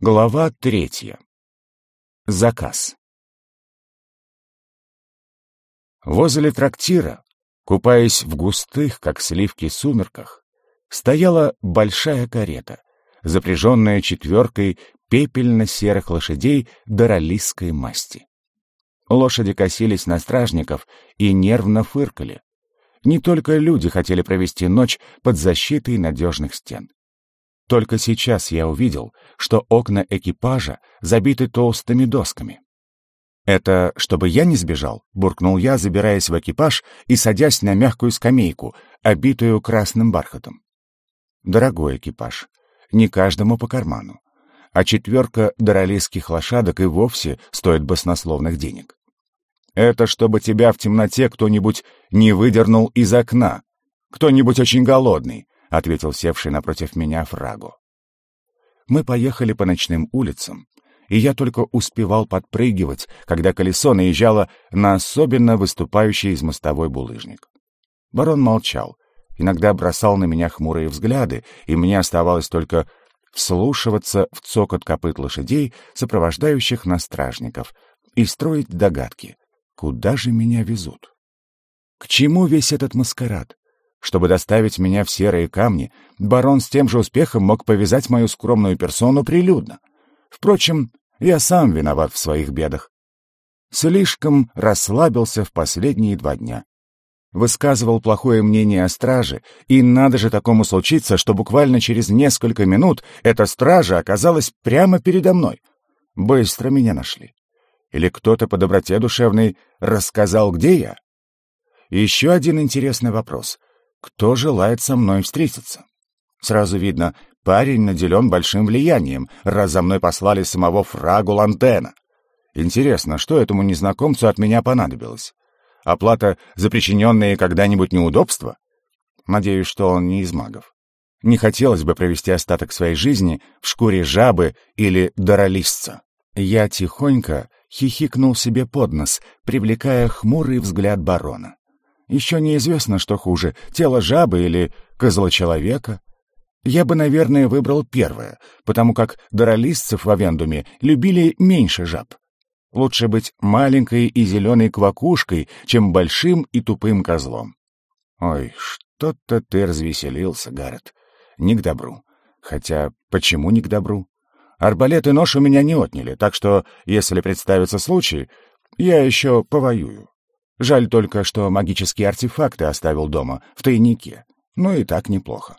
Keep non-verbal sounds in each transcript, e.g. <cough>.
Глава третья. Заказ. Возле трактира, купаясь в густых, как сливки, сумерках, стояла большая карета, запряженная четверкой пепельно-серых лошадей доролистской масти. Лошади косились на стражников и нервно фыркали. Не только люди хотели провести ночь под защитой надежных стен. Только сейчас я увидел, что окна экипажа забиты толстыми досками. «Это чтобы я не сбежал?» — буркнул я, забираясь в экипаж и садясь на мягкую скамейку, обитую красным бархатом. Дорогой экипаж, не каждому по карману, а четверка доролийских лошадок и вовсе стоит баснословных денег. Это чтобы тебя в темноте кто-нибудь не выдернул из окна, кто-нибудь очень голодный, — ответил севший напротив меня Фрагу. Мы поехали по ночным улицам, и я только успевал подпрыгивать, когда колесо наезжало на особенно выступающий из мостовой булыжник. Барон молчал, иногда бросал на меня хмурые взгляды, и мне оставалось только вслушиваться в цокот копыт лошадей, сопровождающих нас стражников, и строить догадки, куда же меня везут. К чему весь этот маскарад? Чтобы доставить меня в серые камни, барон с тем же успехом мог повязать мою скромную персону прилюдно. Впрочем, я сам виноват в своих бедах. Слишком расслабился в последние два дня. Высказывал плохое мнение о страже, и надо же такому случиться, что буквально через несколько минут эта стража оказалась прямо передо мной. Быстро меня нашли. Или кто-то по доброте душевной рассказал, где я? Еще один интересный вопрос кто желает со мной встретиться. Сразу видно, парень наделен большим влиянием, раз за мной послали самого фрагу Лантена. Интересно, что этому незнакомцу от меня понадобилось? Оплата за причиненные когда-нибудь неудобства? Надеюсь, что он не из магов. Не хотелось бы провести остаток своей жизни в шкуре жабы или доролистца. Я тихонько хихикнул себе под нос, привлекая хмурый взгляд барона. Еще неизвестно, что хуже — тело жабы или козла человека. Я бы, наверное, выбрал первое, потому как доролистцев в Авендуме любили меньше жаб. Лучше быть маленькой и зеленой квакушкой, чем большим и тупым козлом. Ой, что-то ты развеселился, Гаррет. Не к добру. Хотя, почему не к добру? Арбалет и нож у меня не отняли, так что, если представится случай, я еще повоюю. Жаль только, что магические артефакты оставил дома, в тайнике. Ну и так неплохо.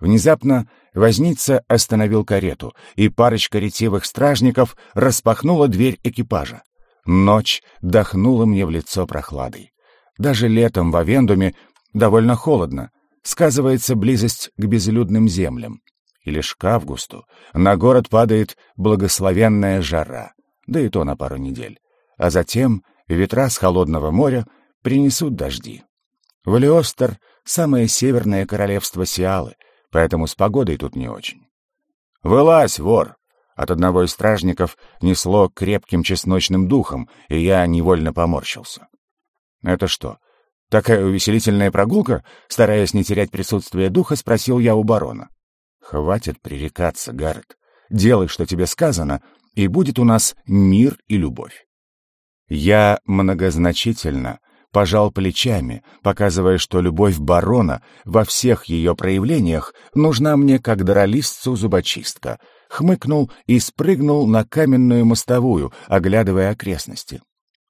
Внезапно возница остановил карету, и парочка ретивых стражников распахнула дверь экипажа. Ночь дохнула мне в лицо прохладой. Даже летом в Авендуме довольно холодно. Сказывается близость к безлюдным землям. И лишь к августу на город падает благословенная жара, да и то на пару недель. А затем Ветра с холодного моря принесут дожди. Валиостер — самое северное королевство Сиалы, поэтому с погодой тут не очень. «Вылазь, вор!» От одного из стражников несло крепким чесночным духом, и я невольно поморщился. «Это что, такая увеселительная прогулка?» Стараясь не терять присутствие духа, спросил я у барона. «Хватит пререкаться, Гаррет. Делай, что тебе сказано, и будет у нас мир и любовь». Я многозначительно пожал плечами, показывая, что любовь барона во всех ее проявлениях нужна мне как дролистцу зубочистка, хмыкнул и спрыгнул на каменную мостовую, оглядывая окрестности.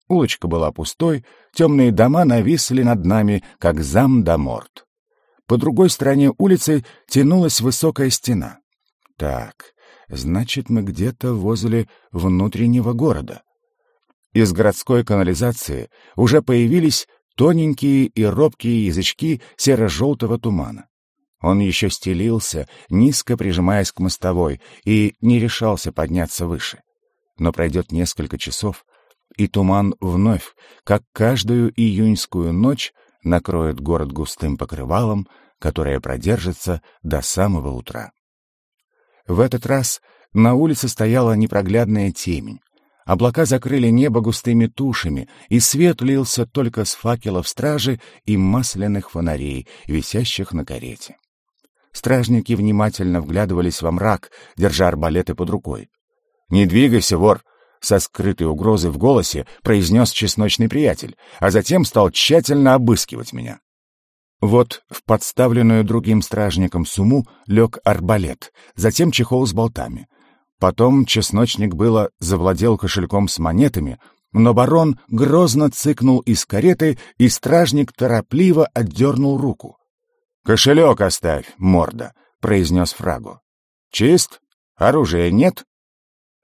Улочка была пустой, темные дома нависли над нами, как зам да морд. По другой стороне улицы тянулась высокая стена. Так, значит, мы где-то возле внутреннего города. Из городской канализации уже появились тоненькие и робкие язычки серо-желтого тумана. Он еще стелился, низко прижимаясь к мостовой, и не решался подняться выше. Но пройдет несколько часов, и туман вновь, как каждую июньскую ночь, накроет город густым покрывалом, которое продержится до самого утра. В этот раз на улице стояла непроглядная темень, Облака закрыли небо густыми тушами, и свет лился только с факелов стражи и масляных фонарей, висящих на карете. Стражники внимательно вглядывались во мрак, держа арбалеты под рукой. «Не двигайся, вор!» — со скрытой угрозой в голосе произнес чесночный приятель, а затем стал тщательно обыскивать меня. Вот в подставленную другим стражником суму лег арбалет, затем чехол с болтами. Потом чесночник было завладел кошельком с монетами, но барон грозно цыкнул из кареты, и стражник торопливо отдернул руку. «Кошелек оставь, морда», — произнес Фрагу. «Чист? Оружия нет?»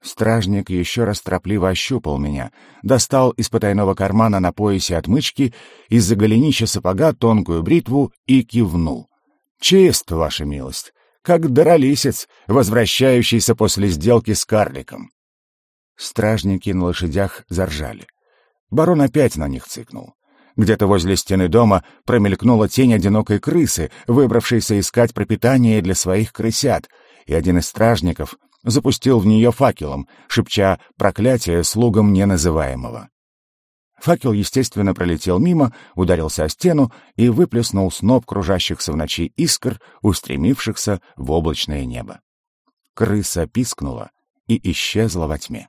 Стражник еще раз торопливо ощупал меня, достал из потайного кармана на поясе отмычки, из-за голенища сапога тонкую бритву и кивнул. «Чист, ваша милость, как дролисец, возвращающийся после сделки с карликом». Стражники на лошадях заржали. Барон опять на них цыкнул. Где-то возле стены дома промелькнула тень одинокой крысы, выбравшейся искать пропитание для своих крысят, и один из стражников запустил в нее факелом, шепча проклятие слугам неназываемого. Факел, естественно, пролетел мимо, ударился о стену и выплеснул сноп кружащихся в ночи искр, устремившихся в облачное небо. Крыса пискнула и исчезла во тьме.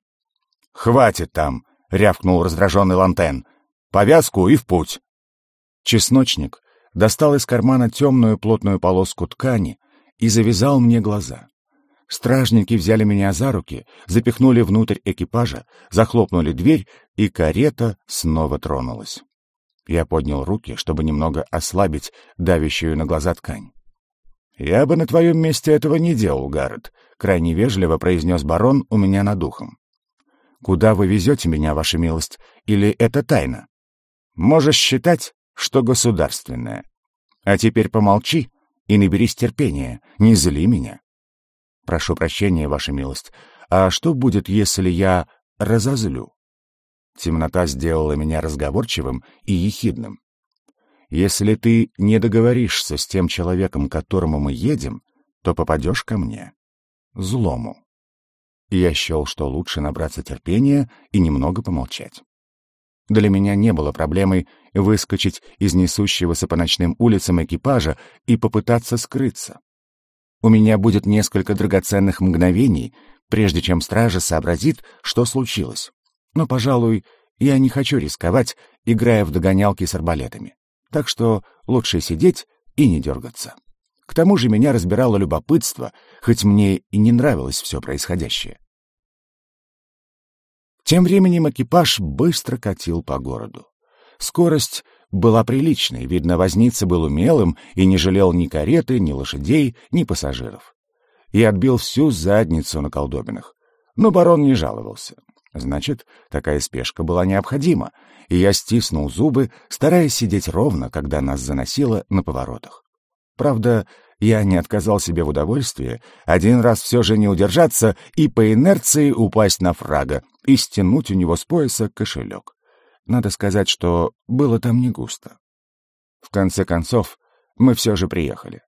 «Хватит там!» — рявкнул раздраженный Лантен. Повязку и в путь. Чесночник достал из кармана темную плотную полоску ткани и завязал мне глаза. Стражники взяли меня за руки, запихнули внутрь экипажа, захлопнули дверь, и карета снова тронулась. Я поднял руки, чтобы немного ослабить давящую на глаза ткань. «Я бы на твоем месте этого не делал, Гаррет», — крайне вежливо произнес барон у меня над ухом. «Куда вы везете меня, ваша милость? Или это тайна?» Можешь считать, что государственное. А теперь помолчи и наберись терпения, не зли меня. Прошу прощения, ваша милость. А что будет, если я разозлю? Темнота сделала меня разговорчивым и ехидным. Если ты не договоришься с тем человеком, к которому мы едем, то попадешь ко мне. Злому. Я счел, что лучше набраться терпения и немного помолчать. Для меня не было проблемой выскочить из несущегося по ночным улицам экипажа и попытаться скрыться. У меня будет несколько драгоценных мгновений, прежде чем стража сообразит, что случилось. Но, пожалуй, я не хочу рисковать, играя в догонялки с арбалетами. Так что лучше сидеть и не дергаться. К тому же меня разбирало любопытство, хоть мне и не нравилось все происходящее. Тем временем экипаж быстро катил по городу. Скорость была приличной, видно, возница был умелым и не жалел ни кареты, ни лошадей, ни пассажиров. И отбил всю задницу на колдобинах. Но барон не жаловался. Значит, такая спешка была необходима, и я стиснул зубы, стараясь сидеть ровно, когда нас заносило на поворотах. Правда, я не отказал себе в удовольствии один раз все же не удержаться и по инерции упасть на фрага и стянуть у него с пояса кошелек. Надо сказать, что было там не густо. В конце концов, мы все же приехали.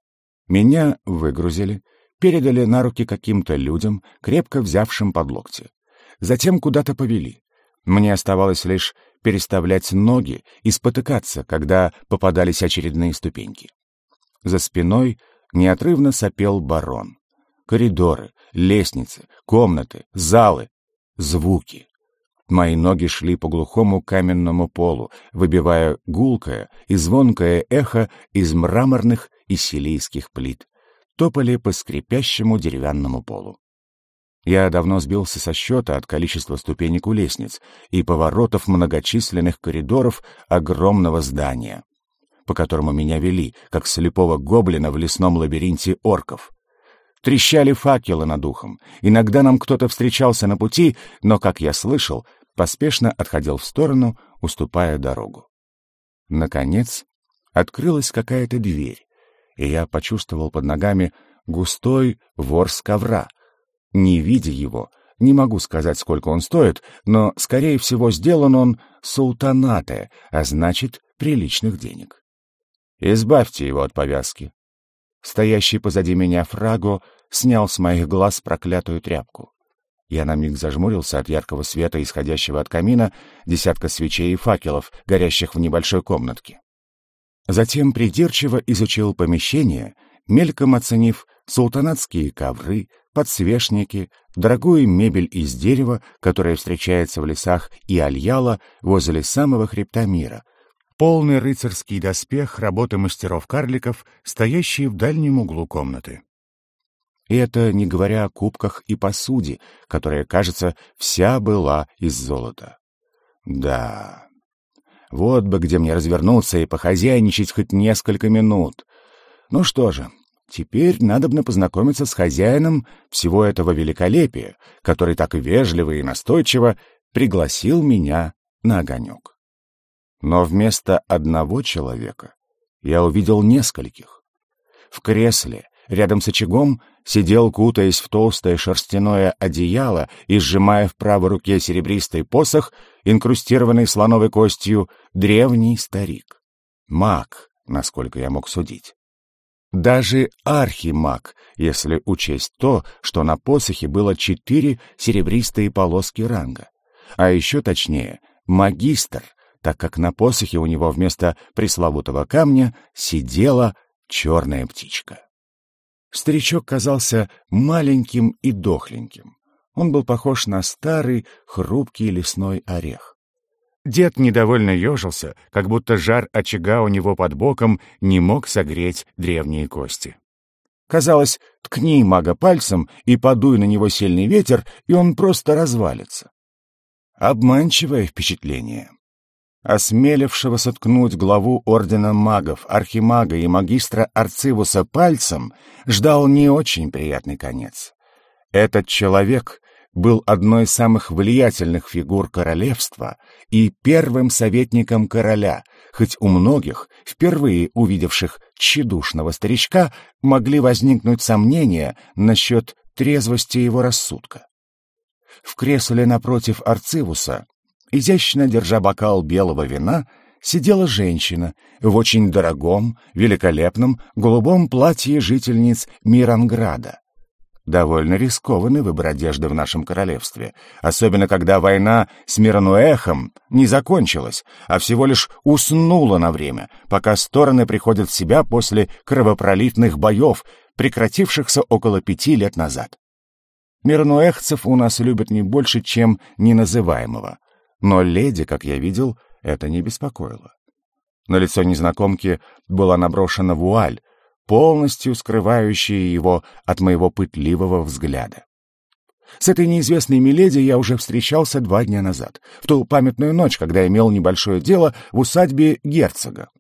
Меня выгрузили, передали на руки каким-то людям, крепко взявшим под локти. Затем куда-то повели. Мне оставалось лишь переставлять ноги и спотыкаться, когда попадались очередные ступеньки. За спиной неотрывно сопел барон. Коридоры, лестницы, комнаты, залы, звуки. Мои ноги шли по глухому каменному полу, выбивая гулкое и звонкое эхо из мраморных и силийских плит. Топали по скрипящему деревянному полу. Я давно сбился со счета от количества ступенек у лестниц и поворотов многочисленных коридоров огромного здания по которому меня вели, как слепого гоблина в лесном лабиринте орков. Трещали факелы над ухом. Иногда нам кто-то встречался на пути, но, как я слышал, поспешно отходил в сторону, уступая дорогу. Наконец, открылась какая-то дверь, и я почувствовал под ногами густой ворс ковра. Не видя его, не могу сказать, сколько он стоит, но, скорее всего, сделан он султанате, а значит, приличных денег. Избавьте его от повязки. Стоящий позади меня фраго снял с моих глаз проклятую тряпку. Я на миг зажмурился от яркого света, исходящего от камина, десятка свечей и факелов, горящих в небольшой комнатке. Затем придирчиво изучил помещение, мельком оценив султанатские ковры, подсвечники, дорогую мебель из дерева, которая встречается в лесах, и альяла возле самого хребта мира, полный рыцарский доспех работы мастеров-карликов, стоящий в дальнем углу комнаты. И это не говоря о кубках и посуде, которая, кажется, вся была из золота. Да, вот бы где мне развернуться и похозяйничать хоть несколько минут. Ну что же, теперь надобно познакомиться с хозяином всего этого великолепия, который так вежливо и настойчиво пригласил меня на огонек. Но вместо одного человека я увидел нескольких. В кресле, рядом с очагом, сидел, кутаясь в толстое шерстяное одеяло и сжимая в правой руке серебристый посох, инкрустированный слоновой костью, древний старик. Маг, насколько я мог судить. Даже архимаг, если учесть то, что на посохе было четыре серебристые полоски ранга. А еще точнее, магистр, так как на посохе у него вместо пресловутого камня сидела черная птичка. Старичок казался маленьким и дохленьким. Он был похож на старый, хрупкий лесной орех. Дед недовольно ежился, как будто жар очага у него под боком не мог согреть древние кости. Казалось, ткни мага пальцем и подуй на него сильный ветер, и он просто развалится. Обманчивое впечатление. Осмелившего соткнуть главу Ордена Магов, Архимага и Магистра Арцивуса пальцем ждал не очень приятный конец. Этот человек был одной из самых влиятельных фигур королевства и первым советником короля, хоть у многих, впервые увидевших тщедушного старичка, могли возникнуть сомнения насчет трезвости его рассудка. В кресле напротив Арцивуса изящно держа бокал белого вина, сидела женщина в очень дорогом, великолепном голубом платье жительниц Миранграда. Довольно рискованный выбор одежды в нашем королевстве, особенно когда война с Мирануэхом не закончилась, а всего лишь уснула на время, пока стороны приходят в себя после кровопролитных боев, прекратившихся около пяти лет назад. Мирнуэхцев у нас любят не больше, чем неназываемого. Но леди, как я видел, это не беспокоило. На лицо незнакомки была наброшена вуаль, полностью скрывающая его от моего пытливого взгляда. С этой неизвестной миледи я уже встречался два дня назад, в ту памятную ночь, когда имел небольшое дело в усадьбе герцога.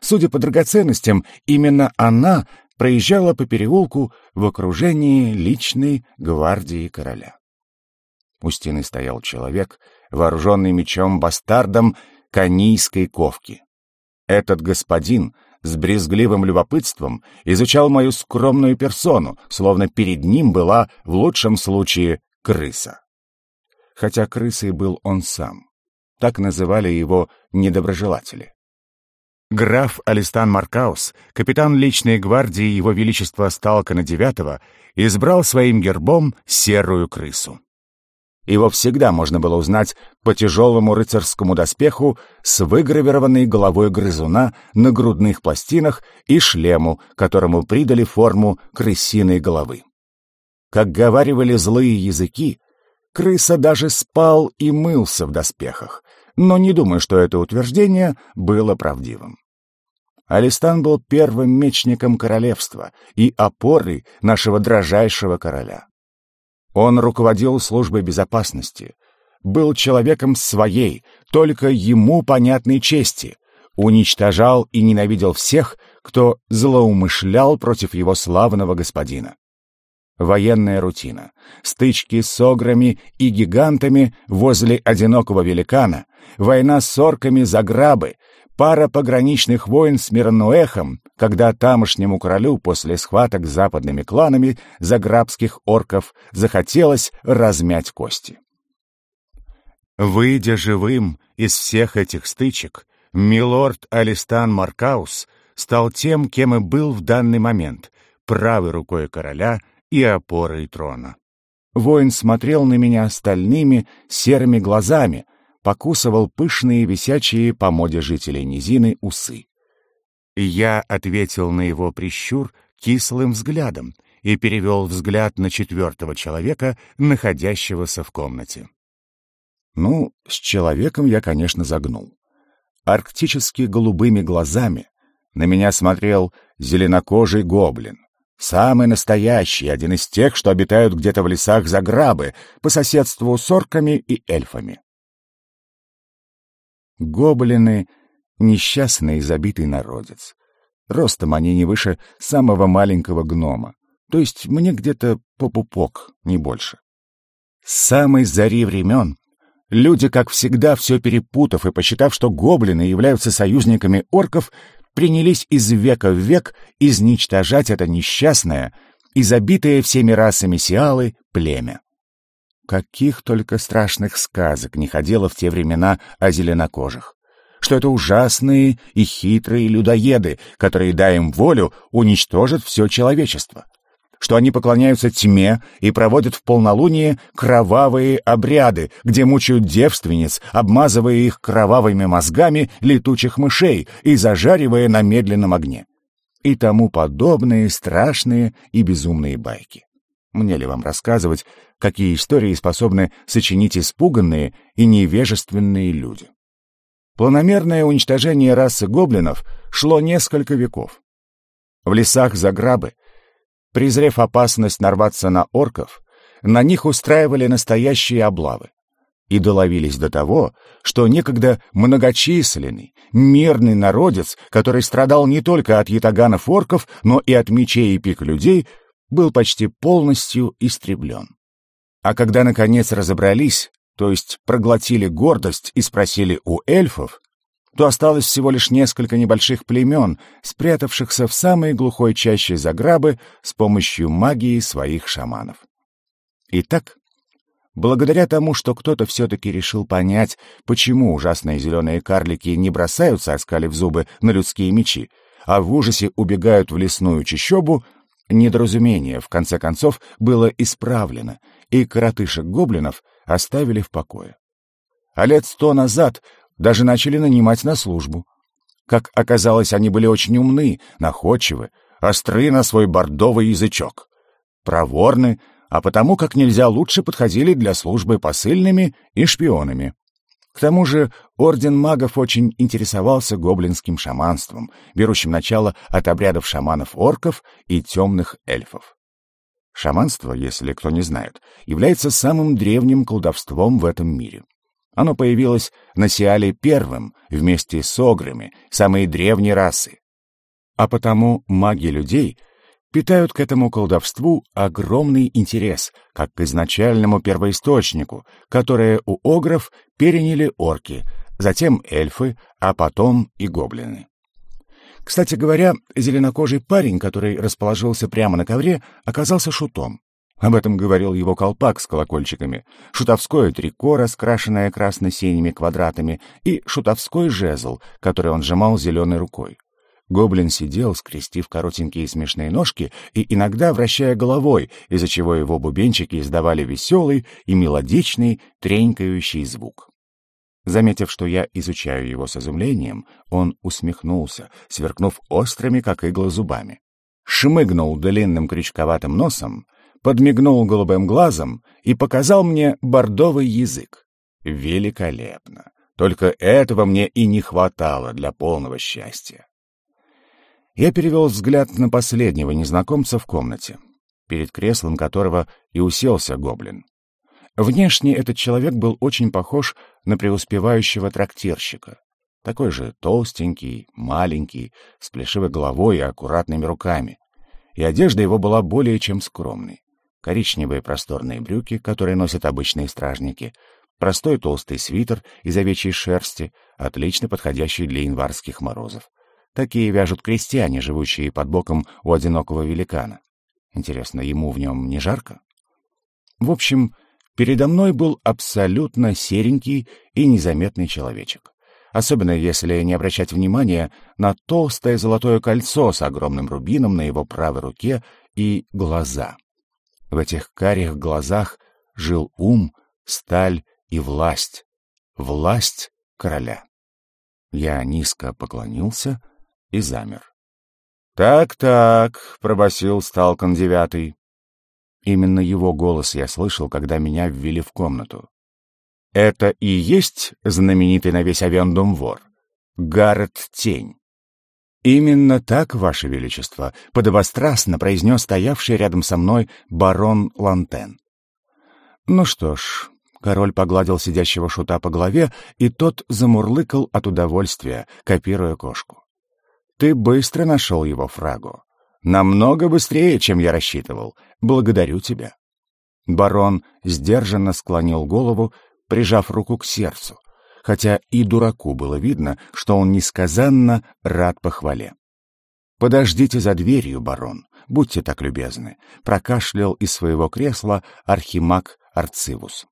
Судя по драгоценностям, именно она проезжала по переулку в окружении личной гвардии короля. У стены стоял человек, вооруженный мечом-бастардом канийской ковки. Этот господин с брезгливым любопытством изучал мою скромную персону, словно перед ним была, в лучшем случае, крыса. Хотя крысой был он сам. Так называли его недоброжелатели. Граф Алистан Маркаус, капитан личной гвардии Его Величества Сталкана IX, избрал своим гербом серую крысу. Его всегда можно было узнать по тяжелому рыцарскому доспеху с выгравированной головой грызуна на грудных пластинах и шлему, которому придали форму крысиной головы. Как говаривали злые языки, крыса даже спал и мылся в доспехах, но не думаю, что это утверждение было правдивым. Алистан был первым мечником королевства и опорой нашего дрожайшего короля. Он руководил службой безопасности, был человеком своей, только ему понятной чести, уничтожал и ненавидел всех, кто злоумышлял против его славного господина. Военная рутина, стычки с ограми и гигантами возле одинокого великана, война с орками за грабы, пара пограничных войн с Мирнуэхом, когда тамошнему королю после схваток с западными кланами заграбских орков захотелось размять кости. Выйдя живым из всех этих стычек, милорд Алистан Маркаус стал тем, кем и был в данный момент, правой рукой короля и опорой трона. Воин смотрел на меня стальными серыми глазами, покусывал пышные висячие по моде жителей низины усы. И я ответил на его прищур кислым взглядом и перевел взгляд на четвертого человека, находящегося в комнате. Ну, с человеком я, конечно, загнул. Арктически голубыми глазами на меня смотрел зеленокожий гоблин. Самый настоящий, один из тех, что обитают где-то в лесах за грабы, по соседству с орками и эльфами. Гоблины — несчастный и забитый народец. Ростом они не выше самого маленького гнома, то есть мне где-то по пупок, не больше. С самой зари времен люди, как всегда, все перепутав и посчитав, что гоблины являются союзниками орков, принялись из века в век изничтожать это несчастное и забитое всеми расами сиалы племя. Каких только страшных сказок не ходило в те времена о зеленокожих. Что это ужасные и хитрые людоеды, которые, дай им волю, уничтожат все человечество что они поклоняются тьме и проводят в полнолуние кровавые обряды, где мучают девственниц, обмазывая их кровавыми мозгами летучих мышей и зажаривая на медленном огне. И тому подобные страшные и безумные байки. Мне ли вам рассказывать, какие истории способны сочинить испуганные и невежественные люди? Планомерное уничтожение расы гоблинов шло несколько веков. В лесах Заграбы Презрев опасность нарваться на орков, на них устраивали настоящие облавы и доловились до того, что некогда многочисленный, мирный народец, который страдал не только от ятаганов орков, но и от мечей и пик людей, был почти полностью истреблен. А когда, наконец, разобрались, то есть проглотили гордость и спросили у эльфов, то осталось всего лишь несколько небольших племен, спрятавшихся в самой глухой чаще Заграбы с помощью магии своих шаманов. Итак, благодаря тому, что кто-то все-таки решил понять, почему ужасные зеленые карлики не бросаются, оскалив зубы, на людские мечи, а в ужасе убегают в лесную чащобу, недоразумение, в конце концов, было исправлено, и коротышек-гоблинов оставили в покое. А лет сто назад даже начали нанимать на службу. Как оказалось, они были очень умны, находчивы, остры на свой бордовый язычок, проворны, а потому как нельзя лучше подходили для службы посыльными и шпионами. К тому же Орден магов очень интересовался гоблинским шаманством, берущим начало от обрядов шаманов-орков и темных эльфов. Шаманство, если кто не знает, является самым древним колдовством в этом мире. Оно появилось на Сиале первым, вместе с ограми, самой древней расы. А потому маги людей питают к этому колдовству огромный интерес, как к изначальному первоисточнику, которое у огров переняли орки, затем эльфы, а потом и гоблины. Кстати говоря, зеленокожий парень, который расположился прямо на ковре, оказался шутом. Об этом говорил его колпак с колокольчиками, шутовское трико, раскрашенное красно-синими квадратами, и шутовской жезл, который он сжимал зеленой рукой. Гоблин сидел, скрестив коротенькие смешные ножки и иногда вращая головой, из-за чего его бубенчики издавали веселый и мелодичный тренькающий звук. Заметив, что я изучаю его с изумлением, он усмехнулся, сверкнув острыми, как иглы, зубами. Шмыгнул длинным крючковатым носом — подмигнул голубым глазом и показал мне бордовый язык. Великолепно! Только этого мне и не хватало для полного счастья. Я перевел взгляд на последнего незнакомца в комнате, перед креслом которого и уселся гоблин. Внешне этот человек был очень похож на преуспевающего трактирщика. Такой же толстенький, маленький, с плешивой головой и аккуратными руками. И одежда его была более чем скромной коричневые просторные брюки, которые носят обычные стражники, простой толстый свитер из овечьей шерсти, отлично подходящий для январских морозов. Такие вяжут крестьяне, живущие под боком у одинокого великана. Интересно, ему в нем не жарко? В общем, передо мной был абсолютно серенький и незаметный человечек. Особенно если не обращать внимания на толстое золотое кольцо с огромным рубином на его правой руке и глаза — в этих карих глазах жил ум, сталь и власть. Власть короля. Я низко поклонился и замер. «Так-так», — пробасил Сталкан девятый. Именно его голос я слышал, когда меня ввели в комнату. «Это и есть знаменитый на весь Авендум вор? Гаррет Тень?» «Именно так, Ваше Величество», — подобострастно произнес стоявший рядом со мной барон Лантен. «Ну что ж, Король погладил сидящего шута по голове, и тот замурлыкал от удовольствия, копируя кошку. «Ты быстро нашел его, Фрагу. Намного быстрее, чем я рассчитывал. Благодарю тебя». Барон сдержанно склонил голову, прижав руку к сердцу, хотя и дураку было видно, что он несказанно рад похвале. «Подождите за дверью, барон, будьте так любезны», — прокашлял из своего кресла архимаг Арцивус.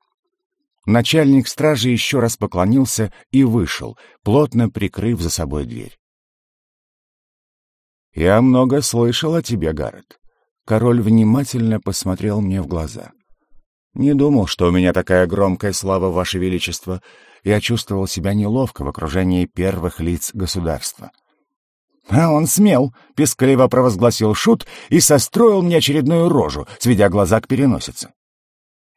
Начальник стражи еще раз поклонился и вышел, плотно прикрыв за собой дверь. «Я много слышал о тебе, Гаррет». Король внимательно посмотрел мне в глаза. «Не думал, что у меня такая громкая слава, Ваше Величество. Я чувствовал себя неловко в окружении первых лиц государства». «А он смел», — пескливо провозгласил Шут и состроил мне очередную рожу, сведя глаза к переносице.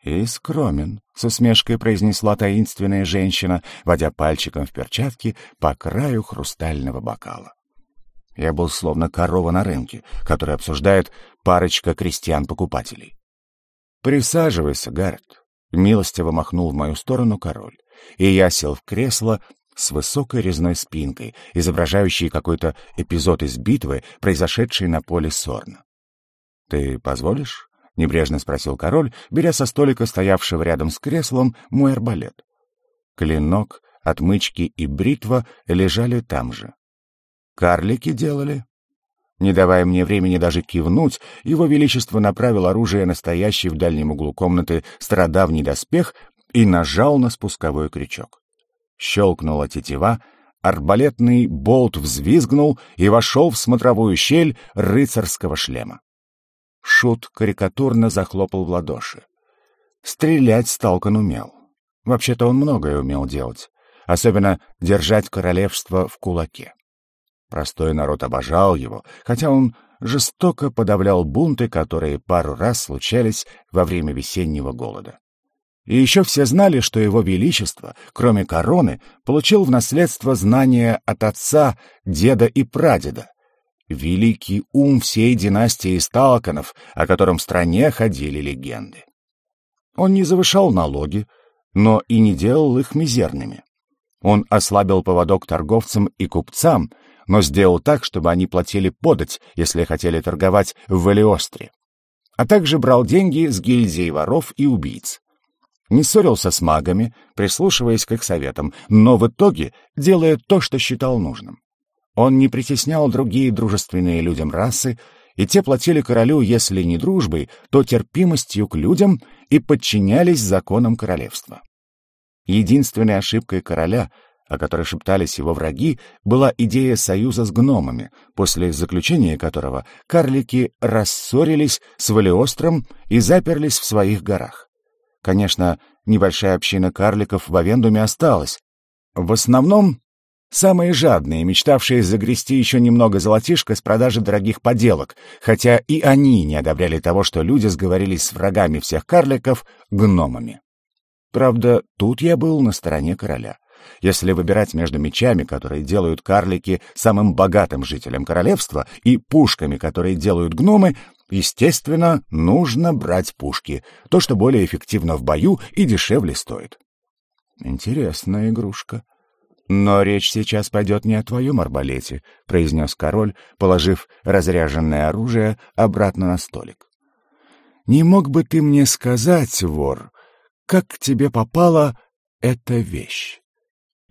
«И скромен», — с усмешкой произнесла таинственная женщина, водя пальчиком в перчатке по краю хрустального бокала. Я был словно корова на рынке, которая обсуждает парочка крестьян-покупателей. «Присаживайся, Гаррет», — милостиво махнул в мою сторону король, и я сел в кресло с высокой резной спинкой, изображающей какой-то эпизод из битвы, произошедшей на поле Сорна. «Ты позволишь?» — небрежно спросил король, беря со столика, стоявшего рядом с креслом, мой арбалет. Клинок, отмычки и бритва лежали там же. Карлики делали. Не давая мне времени даже кивнуть, его величество направил оружие, настоящий в дальнем углу комнаты стародавний доспех, и нажал на спусковой крючок. Щелкнула тетива, арбалетный болт взвизгнул и вошел в смотровую щель рыцарского шлема. Шут карикатурно захлопал в ладоши. Стрелять Сталкан умел. Вообще-то он многое умел делать, особенно держать королевство в кулаке. Простой народ обожал его, хотя он жестоко подавлял бунты, которые пару раз случались во время весеннего голода. И еще все знали, что его величество, кроме короны, получил в наследство знания от отца, деда и прадеда, великий ум всей династии Сталканов, о котором в стране ходили легенды. Он не завышал налоги, но и не делал их мизерными. Он ослабил поводок торговцам и купцам, но сделал так, чтобы они платили подать, если хотели торговать в Валиостре, а также брал деньги с гильдии воров и убийц. Не ссорился с магами, прислушиваясь к их советам, но в итоге делая то, что считал нужным. Он не притеснял другие дружественные людям расы, и те платили королю, если не дружбой, то терпимостью к людям и подчинялись законам королевства. Единственной ошибкой короля, о которой шептались его враги, была идея союза с гномами, после заключения которого карлики рассорились с Валиостром и заперлись в своих горах. Конечно, небольшая община карликов в Авендуме осталась. В основном Самые жадные, мечтавшие загрести еще немного золотишка с продажи дорогих поделок, хотя и они не одобряли того, что люди сговорились с врагами всех карликов гномами. Правда, тут я был на стороне короля. Если выбирать между мечами, которые делают карлики самым богатым жителем королевства, и пушками, которые делают гномы, естественно, нужно брать пушки, то, что более эффективно в бою и дешевле стоит. Интересная игрушка. «Но речь сейчас пойдет не о твоем арбалете», — произнес король, положив разряженное оружие обратно на столик. «Не мог бы ты мне сказать, вор, как к тебе попала эта вещь?»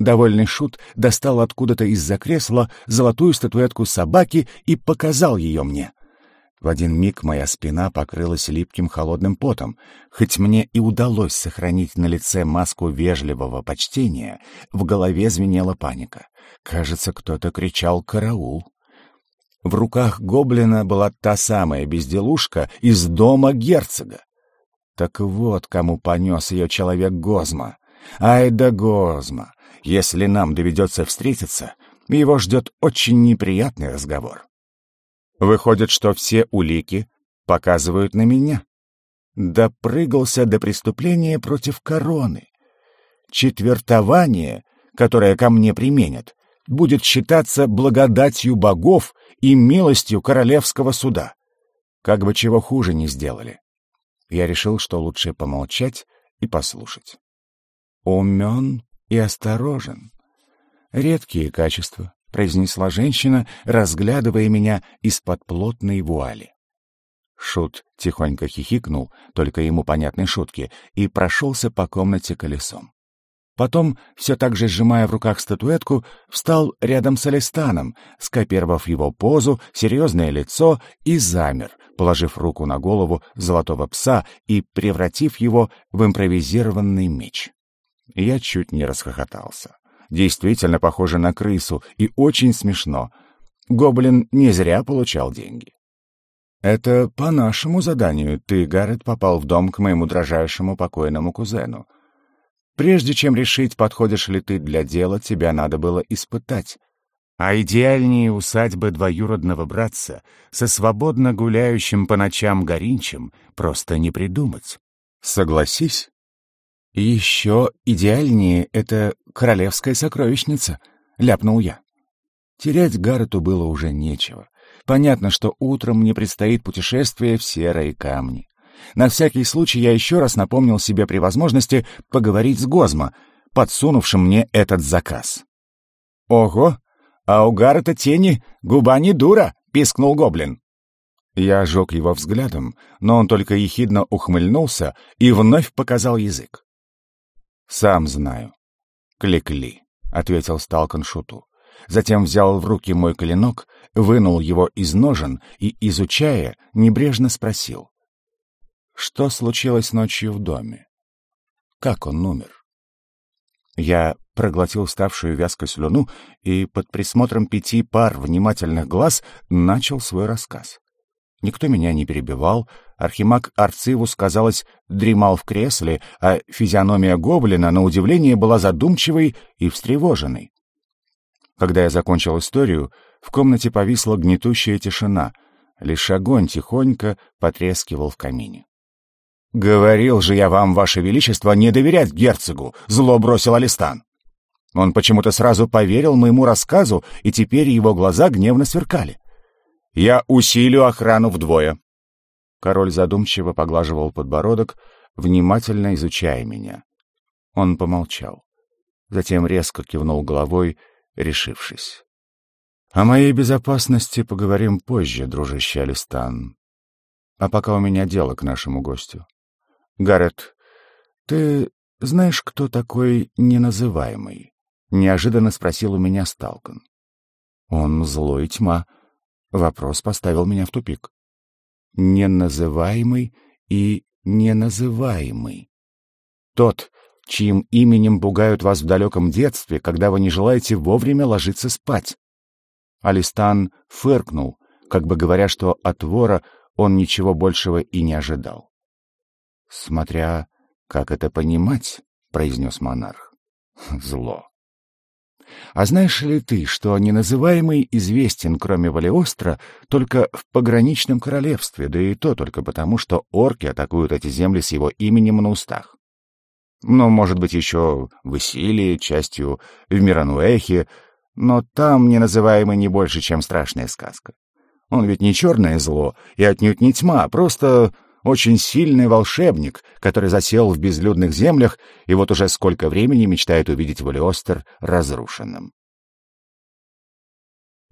Довольный шут достал откуда-то из-за кресла золотую статуэтку собаки и показал ее мне. В один миг моя спина покрылась липким холодным потом. Хоть мне и удалось сохранить на лице маску вежливого почтения, в голове звенела паника. Кажется, кто-то кричал «караул». В руках гоблина была та самая безделушка из дома герцога. Так вот, кому понес ее человек Гозма. Ай да Гозма! Если нам доведется встретиться, его ждет очень неприятный разговор. Выходит, что все улики показывают на меня. Допрыгался до преступления против короны. Четвертование, которое ко мне применят, будет считаться благодатью богов и милостью королевского суда. Как бы чего хуже не сделали. Я решил, что лучше помолчать и послушать. Умен и осторожен. Редкие качества, — произнесла женщина, разглядывая меня из-под плотной вуали. Шут тихонько хихикнул, только ему понятной шутки, и прошелся по комнате колесом. Потом, все так же сжимая в руках статуэтку, встал рядом с Алистаном, скопировав его позу, серьезное лицо и замер, положив руку на голову золотого пса и превратив его в импровизированный меч. Я чуть не расхохотался. Действительно похоже на крысу и очень смешно. Гоблин не зря получал деньги. «Это по нашему заданию ты, Гаррет, попал в дом к моему дрожайшему покойному кузену. Прежде чем решить, подходишь ли ты для дела, тебя надо было испытать. А идеальнее усадьбы двоюродного братца со свободно гуляющим по ночам горинчем просто не придумать. Согласись?» Еще идеальнее — это королевская сокровищница», — ляпнул я. Терять Гаррету было уже нечего. Понятно, что утром мне предстоит путешествие в серые камни. На всякий случай я еще раз напомнил себе при возможности поговорить с Гозмо, подсунувшим мне этот заказ. «Ого! А у Гаррета тени губа не дура!» — пискнул гоблин. Я ожег его взглядом, но он только ехидно ухмыльнулся и вновь показал язык. «Сам знаю». «Кликли», — ответил Сталкан Шуту. Затем взял в руки мой клинок, вынул его из ножен и, изучая, небрежно спросил. «Что случилось ночью в доме? Как он умер?» Я проглотил ставшую вязкой слюну и под присмотром пяти пар внимательных глаз начал свой рассказ. Никто меня не перебивал, архимаг Арцивус, казалось, дремал в кресле, а физиономия гоблина, на удивление, была задумчивой и встревоженной. Когда я закончил историю, в комнате повисла гнетущая тишина, лишь огонь тихонько потрескивал в камине. «Говорил же я вам, ваше величество, не доверять герцогу!» — зло бросил Алистан. Он почему-то сразу поверил моему рассказу, и теперь его глаза гневно сверкали. «Я усилю охрану вдвое». Король задумчиво поглаживал подбородок, внимательно изучая меня. Он помолчал. Затем резко кивнул головой, решившись. «О моей безопасности поговорим позже, дружище Алистан. А пока у меня дело к нашему гостю. Гаррет, ты знаешь, кто такой неназываемый?» — неожиданно спросил у меня Сталкан. «Он злой тьма», Вопрос поставил меня в тупик. Неназываемый и неназываемый. Тот, чьим именем пугают вас в далеком детстве, когда вы не желаете вовремя ложиться спать. Алистан фыркнул, как бы говоря, что от вора он ничего большего и не ожидал. «Смотря как это понимать», — произнес монарх. «Зло. А знаешь ли ты, что неназываемый известен, кроме Валиостро, только в пограничном королевстве, да и то только потому, что орки атакуют эти земли с его именем на устах? Ну, может быть, еще в Исилии, частью в Мирануэхе, но там неназываемый не больше, чем страшная сказка. Он ведь не черное зло и отнюдь не тьма, а просто очень сильный волшебник, который засел в безлюдных землях и вот уже сколько времени мечтает увидеть Валиостер разрушенным.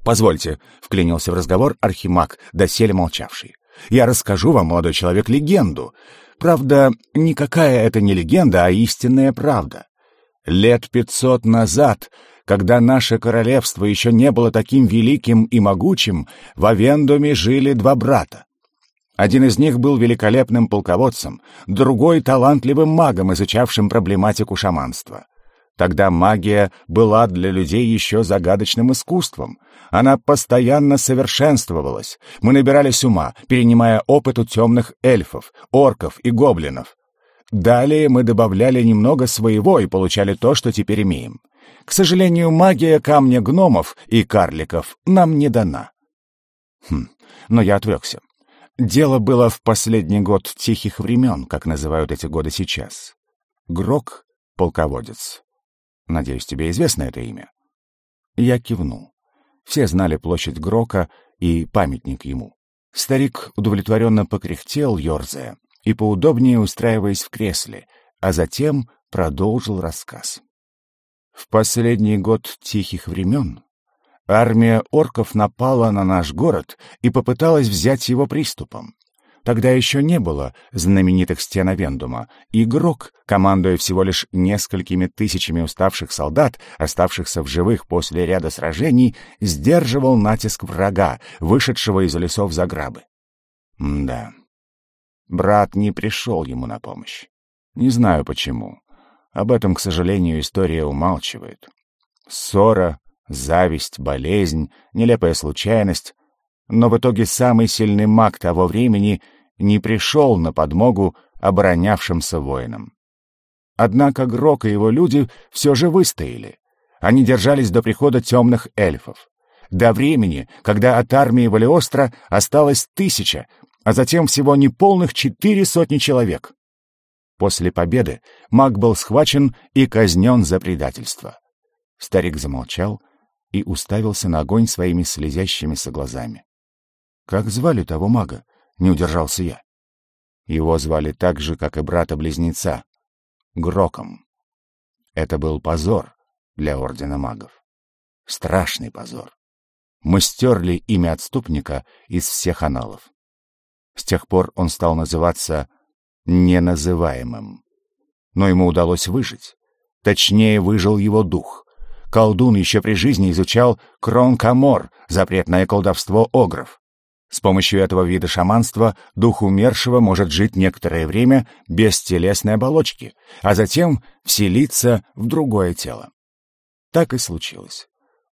«Позвольте», — вклинился в разговор архимаг, доселе молчавший. «Я расскажу вам, молодой человек, легенду. Правда, никакая это не легенда, а истинная правда. Лет пятьсот назад, когда наше королевство еще не было таким великим и могучим, в Авендуме жили два брата. Один из них был великолепным полководцем, другой — талантливым магом, изучавшим проблематику шаманства. Тогда магия была для людей еще загадочным искусством. Она постоянно совершенствовалась. Мы набирались ума, перенимая опыт у темных эльфов, орков и гоблинов. Далее мы добавляли немного своего и получали то, что теперь имеем. К сожалению, магия камня гномов и карликов нам не дана. Хм, но я отвлекся. Дело было в последний год тихих времен, как называют эти годы сейчас. Грок — полководец. Надеюсь, тебе известно это имя? Я кивнул. Все знали площадь Грока и памятник ему. Старик удовлетворенно покряхтел, ерзая, и поудобнее устраиваясь в кресле, а затем продолжил рассказ. В последний год тихих времен армия орков напала на наш город и попыталась взять его приступом. Тогда еще не было знаменитых стен Авендума. Игрок, командуя всего лишь несколькими тысячами уставших солдат, оставшихся в живых после ряда сражений, сдерживал натиск врага, вышедшего из лесов за грабы. Да. Брат не пришел ему на помощь. Не знаю почему. Об этом, к сожалению, история умалчивает. Ссора, зависть, болезнь, нелепая случайность. Но в итоге самый сильный маг того времени не пришел на подмогу оборонявшимся воинам. Однако Грок и его люди все же выстояли. Они держались до прихода темных эльфов. До времени, когда от армии Валиостра осталось тысяча, а затем всего неполных четыре сотни человек. После победы маг был схвачен и казнен за предательство. Старик замолчал и уставился на огонь своими слезящимися глазами. «Как звали того мага?» — не удержался я. Его звали так же, как и брата-близнеца — Гроком. Это был позор для Ордена Магов. Страшный позор. Мы стерли имя отступника из всех аналов. С тех пор он стал называться неназываемым. Но ему удалось выжить. Точнее, выжил его дух. Колдун еще при жизни изучал кронкамор, запретное колдовство огров. С помощью этого вида шаманства дух умершего может жить некоторое время без телесной оболочки, а затем вселиться в другое тело. Так и случилось.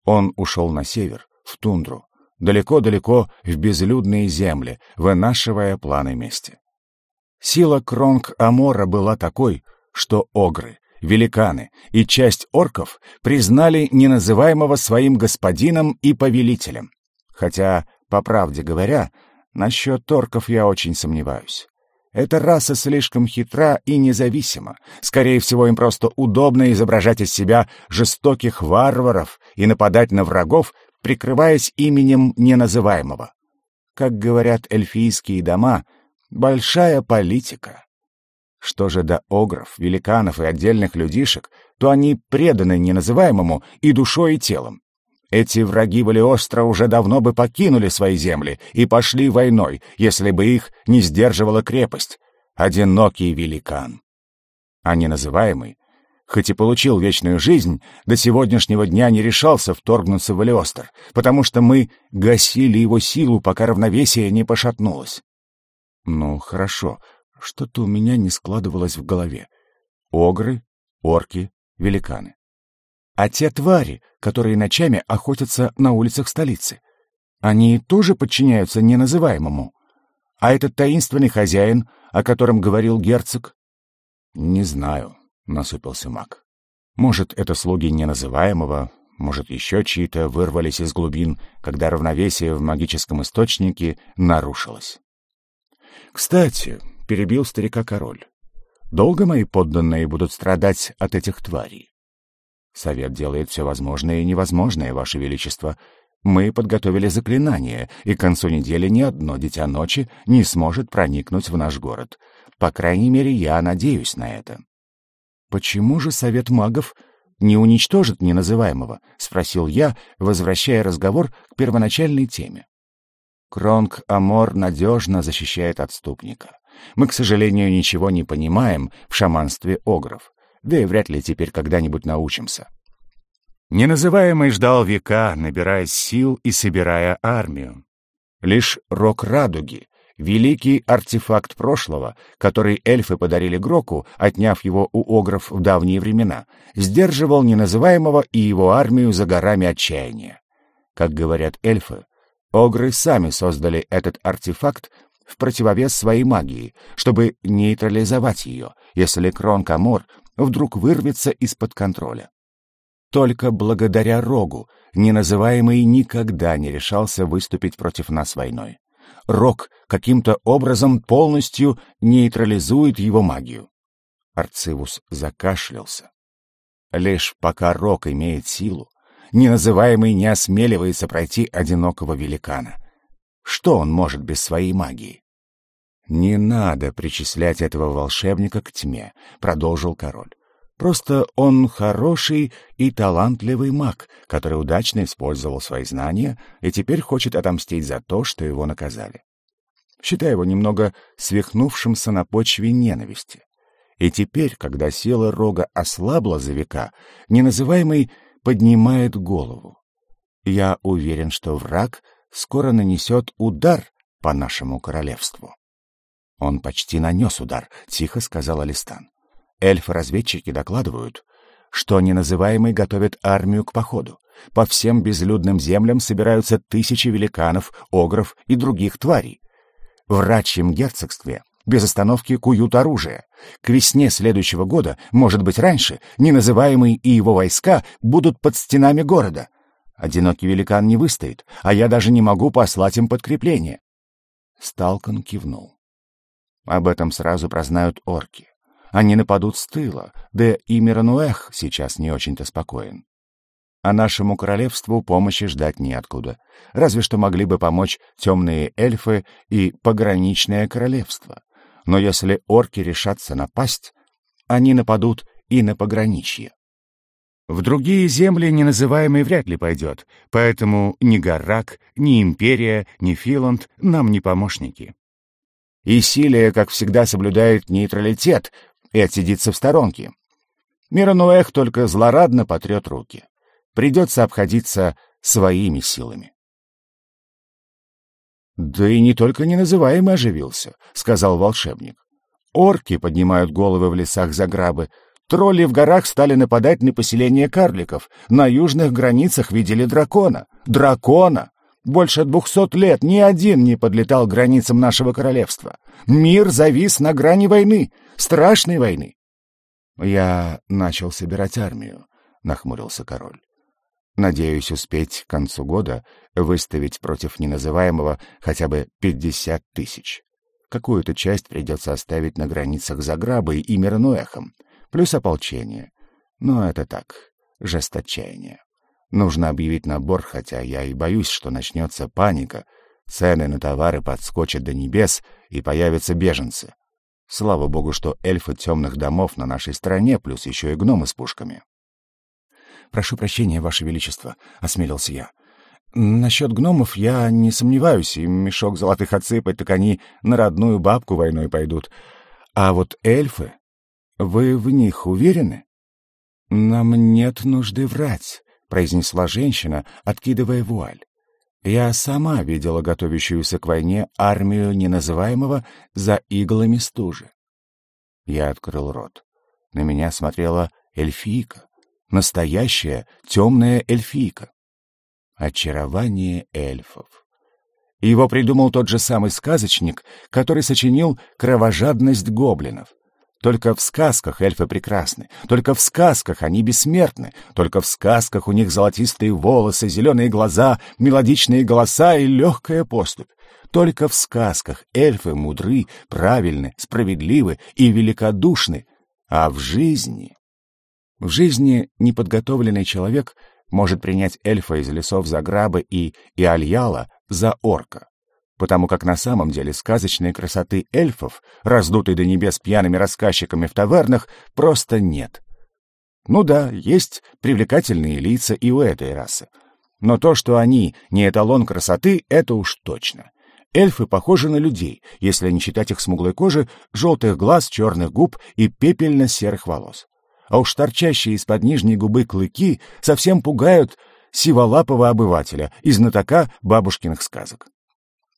Он ушел на север, в тундру, далеко-далеко в безлюдные земли, вынашивая планы мести. Сила Кронг-Амора была такой, что огры, великаны и часть орков признали неназываемого своим господином и повелителем. Хотя, по правде говоря, насчет орков я очень сомневаюсь. Эта раса слишком хитра и независима. Скорее всего, им просто удобно изображать из себя жестоких варваров и нападать на врагов, прикрываясь именем неназываемого. Как говорят эльфийские дома, Большая политика. Что же до огров, великанов и отдельных людишек, то они преданы неназываемому и душой, и телом. Эти враги Валиостро уже давно бы покинули свои земли и пошли войной, если бы их не сдерживала крепость. Одинокий великан. А неназываемый, хоть и получил вечную жизнь, до сегодняшнего дня не решался вторгнуться в Валиостр, потому что мы гасили его силу, пока равновесие не пошатнулось. Ну, хорошо, что-то у меня не складывалось в голове. Огры, орки, великаны. А те твари, которые ночами охотятся на улицах столицы, они тоже подчиняются неназываемому. А этот таинственный хозяин, о котором говорил герцог? Не знаю, насупился маг. Может, это слуги неназываемого, может, еще чьи-то вырвались из глубин, когда равновесие в магическом источнике нарушилось. «Кстати», — перебил старика король, — «долго мои подданные будут страдать от этих тварей?» «Совет делает все возможное и невозможное, Ваше Величество. Мы подготовили заклинание, и к концу недели ни одно дитя ночи не сможет проникнуть в наш город. По крайней мере, я надеюсь на это». «Почему же Совет магов не уничтожит неназываемого?» — спросил я, возвращая разговор к первоначальной теме. Кронг Амор надежно защищает отступника. Мы, к сожалению, ничего не понимаем в шаманстве огров, да и вряд ли теперь когда-нибудь научимся. Неназываемый ждал века, набирая сил и собирая армию. Лишь Рог радуги, великий артефакт прошлого, который эльфы подарили Гроку, отняв его у огров в давние времена, сдерживал неназываемого и его армию за горами отчаяния. Как говорят эльфы, Огры сами создали этот артефакт в противовес своей магии, чтобы нейтрализовать ее, если Кронк-а-Мор вдруг вырвется из-под контроля. Только благодаря Рогу неназываемый никогда не решался выступить против нас войной. Рок каким-то образом полностью нейтрализует его магию. Арцивус закашлялся. Лишь пока Рок имеет силу, неназываемый не осмеливается пройти одинокого великана. Что он может без своей магии? «Не надо причислять этого волшебника к тьме», — продолжил король. «Просто он хороший и талантливый маг, который удачно использовал свои знания и теперь хочет отомстить за то, что его наказали. Считаю его немного свихнувшимся на почве ненависти. И теперь, когда сила рога ослабла за века, неназываемый поднимает голову. Я уверен, что враг скоро нанесет удар по нашему королевству. Он почти нанес удар, тихо сказал Алистан. Эльфы-разведчики докладывают, что неназываемый готовит армию к походу. По всем безлюдным землям собираются тысячи великанов, огров и других тварей. В рачьем герцогстве без остановки куют оружие. К весне следующего года, может быть раньше, неназываемый и его войска будут под стенами города. Одинокий великан не выстоит, а я даже не могу послать им подкрепление. Сталкан кивнул. Об этом сразу прознают орки. Они нападут с тыла, да и Мирануэх сейчас не очень-то спокоен. А нашему королевству помощи ждать неоткуда. Разве что могли бы помочь темные эльфы и пограничное королевство. Но если орки решатся напасть, они нападут и на пограничье. В другие земли неназываемый вряд ли пойдет, поэтому ни Гаррак, ни Империя, ни Филанд нам не помощники. И Силия, как всегда, соблюдает нейтралитет и отсидится в сторонке. Мирануэх только злорадно потрет руки. Придется обходиться своими силами. «Да и не только неназываемый оживился», — сказал волшебник. «Орки поднимают головы в лесах за грабы. Тролли в горах стали нападать на поселение карликов. На южных границах видели дракона. Дракона! Больше двухсот лет ни один не подлетал к границам нашего королевства. Мир завис на грани войны, страшной войны». «Я начал собирать армию», — нахмурился король. Надеюсь успеть к концу года выставить против неназываемого хотя бы пятьдесят тысяч. Какую-то часть придется оставить на границах Заграбой и Мирнуэхом, плюс ополчение. Но это так, жест отчаяния. Нужно объявить набор, хотя я и боюсь, что начнется паника, цены на товары подскочат до небес и появятся беженцы. Слава богу, что эльфы темных домов на нашей стороне, плюс еще и гномы с пушками. «Прошу прощения, Ваше Величество», — осмелился я. «Насчет гномов я не сомневаюсь, им мешок золотых отсыпать, так они на родную бабку войной пойдут. А вот эльфы, вы в них уверены?» «Нам нет нужды врать», — произнесла женщина, откидывая вуаль. «Я сама видела готовящуюся к войне армию неназываемого за иглами стужи». Я открыл рот. На меня смотрела эльфийка. Настоящая темная эльфийка. Очарование эльфов. Его придумал тот же самый сказочник, который сочинил «Кровожадность гоблинов». Только в сказках эльфы прекрасны, только в сказках они бессмертны, только в сказках у них золотистые волосы, зеленые глаза, мелодичные голоса и легкая поступь. Только в сказках эльфы мудры, правильны, справедливы и великодушны, а в жизни в жизни неподготовленный человек может принять эльфа из лесов Заграбы и Иальяла за орка, потому как на самом деле сказочной красоты эльфов, раздутой до небес пьяными рассказчиками в тавернах, просто нет. Ну да, есть привлекательные лица и у этой расы. Но то, что они не эталон красоты, это уж точно. Эльфы похожи на людей, если не считать их смуглой кожи, желтых глаз, черных губ и пепельно-серых волос а уж торчащие из-под нижней губы клыки совсем пугают сиволапого обывателя и знатока бабушкиных сказок.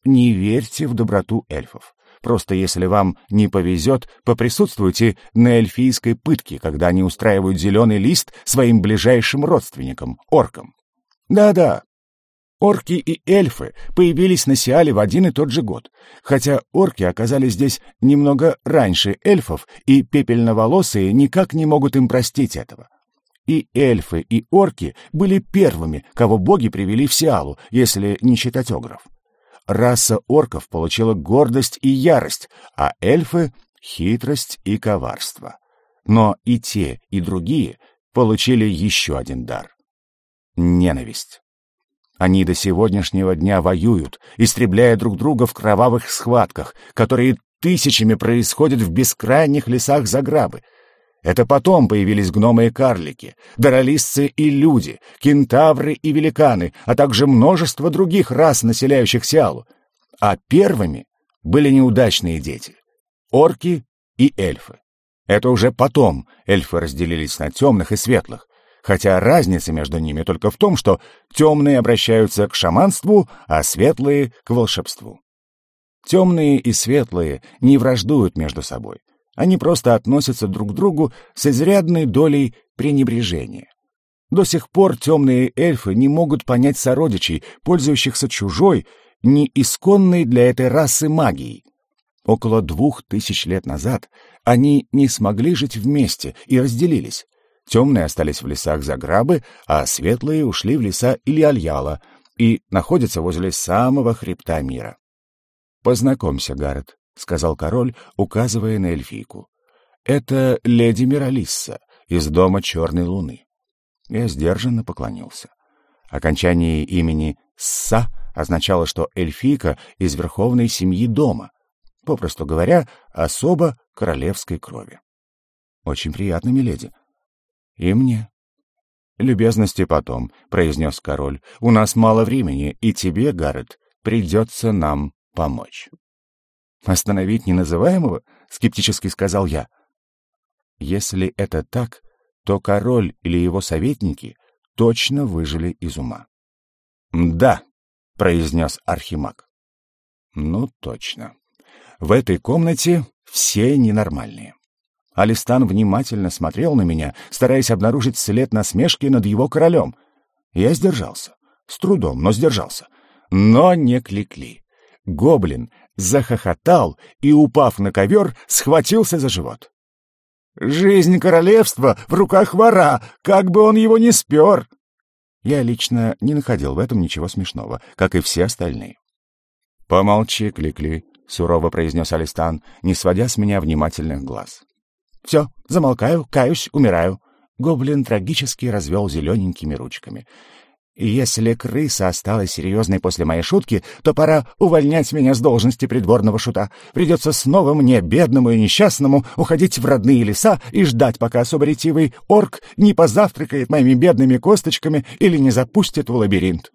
Не верьте в доброту эльфов. Просто если вам не повезет, поприсутствуйте на эльфийской пытке, когда они устраивают зеленый лист своим ближайшим родственникам, оркам. Да-да, Орки и эльфы появились на Сиале в один и тот же год, хотя орки оказались здесь немного раньше эльфов, и пепельноволосые никак не могут им простить этого. И эльфы, и орки были первыми, кого боги привели в Сиалу, если не считать огров. Раса орков получила гордость и ярость, а эльфы — хитрость и коварство. Но и те, и другие получили еще один дар — ненависть. Они до сегодняшнего дня воюют, истребляя друг друга в кровавых схватках, которые тысячами происходят в бескрайних лесах Заграбы. Это потом появились гномы и карлики, даролисцы и люди, кентавры и великаны, а также множество других рас, населяющих Сиалу. А первыми были неудачные дети — орки и эльфы. Это уже потом эльфы разделились на темных и светлых, хотя разница между ними только в том, что темные обращаются к шаманству, а светлые — к волшебству. Темные и светлые не враждуют между собой. Они просто относятся друг к другу с изрядной долей пренебрежения. До сих пор темные эльфы не могут понять сородичей, пользующихся чужой, не исконной для этой расы магией. Около двух тысяч лет назад они не смогли жить вместе и разделились. Темные остались в лесах Заграбы, а светлые ушли в леса Ильяльяла и находятся возле самого хребта мира. «Познакомься, Гаррет», — сказал король, указывая на эльфийку. «Это леди Миралисса из дома Черной Луны». Я сдержанно поклонился. Окончание имени «Са» означало, что эльфийка из верховной семьи дома, попросту говоря, особо королевской крови. «Очень приятно, миледи», «И мне». «Любезности потом», — произнес король. «У нас мало времени, и тебе, Гаррет, придется нам помочь». «Остановить неназываемого?» — скептически сказал я. «Если это так, то король или его советники точно выжили из ума». «Да», — произнес Архимаг. «Ну, точно. В этой комнате все ненормальные». Алистан внимательно смотрел на меня, стараясь обнаружить след насмешки над его королем. Я сдержался. С трудом, но сдержался. Но не кликли. Гоблин захохотал и, упав на ковер, схватился за живот. «Жизнь королевства в руках вора, как бы он его не спер!» Я лично не находил в этом ничего смешного, как и все остальные. «Помолчи, Кликли», — сурово произнес Алистан, не сводя с меня внимательных глаз. Все, замолкаю, каюсь, умираю. Гоблин трагически развел зелененькими ручками. Если крыса осталась серьезной после моей шутки, то пора увольнять меня с должности придворного шута. Придется снова мне, бедному и несчастному, уходить в родные леса и ждать, пока особо ретивый орк не позавтракает моими бедными косточками или не запустит в лабиринт.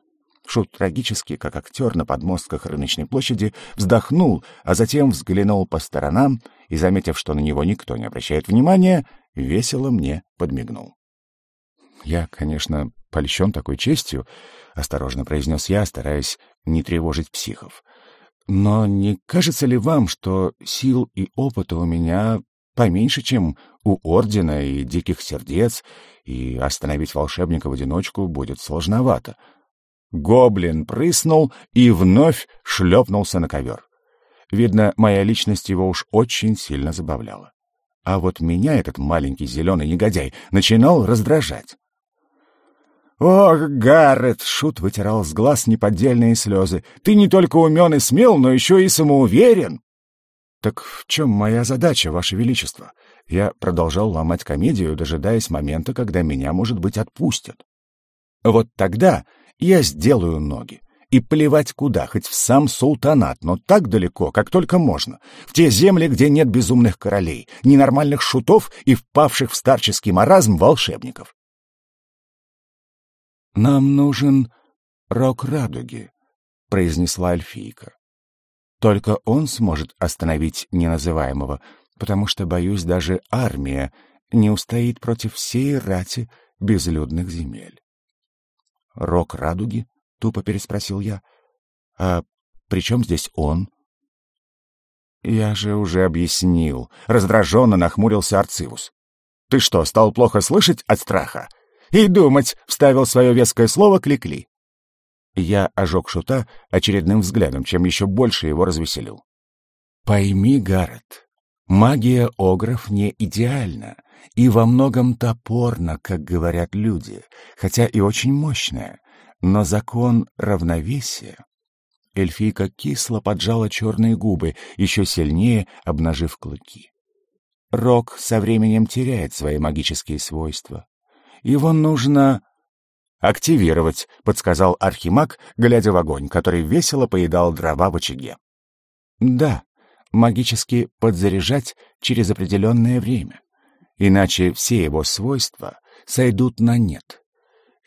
Шут трагически, как актер на подмостках рыночной площади, вздохнул, а затем взглянул по сторонам и, заметив, что на него никто не обращает внимания, весело мне подмигнул. «Я, конечно, польщен такой честью», — осторожно произнес я, стараясь не тревожить психов. «Но не кажется ли вам, что сил и опыта у меня поменьше, чем у Ордена и Диких Сердец, и остановить волшебника в одиночку будет сложновато?» Гоблин прыснул и вновь шлепнулся на ковер. Видно, моя личность его уж очень сильно забавляла. А вот меня этот маленький зеленый негодяй начинал раздражать. «Ох, Гаррет!» — Шут вытирал с глаз неподдельные слезы. «Ты не только умен и смел, но еще и самоуверен!» «Так в чем моя задача, Ваше Величество?» Я продолжал ломать комедию, дожидаясь момента, когда меня, может быть, отпустят. Вот тогда я сделаю ноги. И плевать куда, хоть в сам султанат, но так далеко, как только можно. В те земли, где нет безумных королей, ненормальных шутов и впавших в старческий маразм волшебников. «Нам нужен рок радуги», — произнесла эльфийка. «Только он сможет остановить неназываемого, потому что, боюсь, даже армия не устоит против всей рати безлюдных земель». «Рок радуги?» — тупо переспросил я. «А при чем здесь он?» «Я же уже объяснил», — раздраженно нахмурился Арцивус. «Ты что, стал плохо слышать от страха?» «И думать», — вставил свое веское слово Кликли. Я ожег шута очередным взглядом, чем еще больше его развеселил. «Пойми, Гаррет, магия огров не идеальна и во многом топорна, как говорят люди, хотя и очень мощная, но закон равновесия Эльфийка кисло поджала черные губы, еще сильнее обнажив клыки. Рок со временем теряет свои магические свойства. Его нужно активировать, подсказал Архимаг, глядя в огонь, который весело поедал дрова в очаге. Да, магически подзаряжать через определенное время, иначе все его свойства сойдут на нет.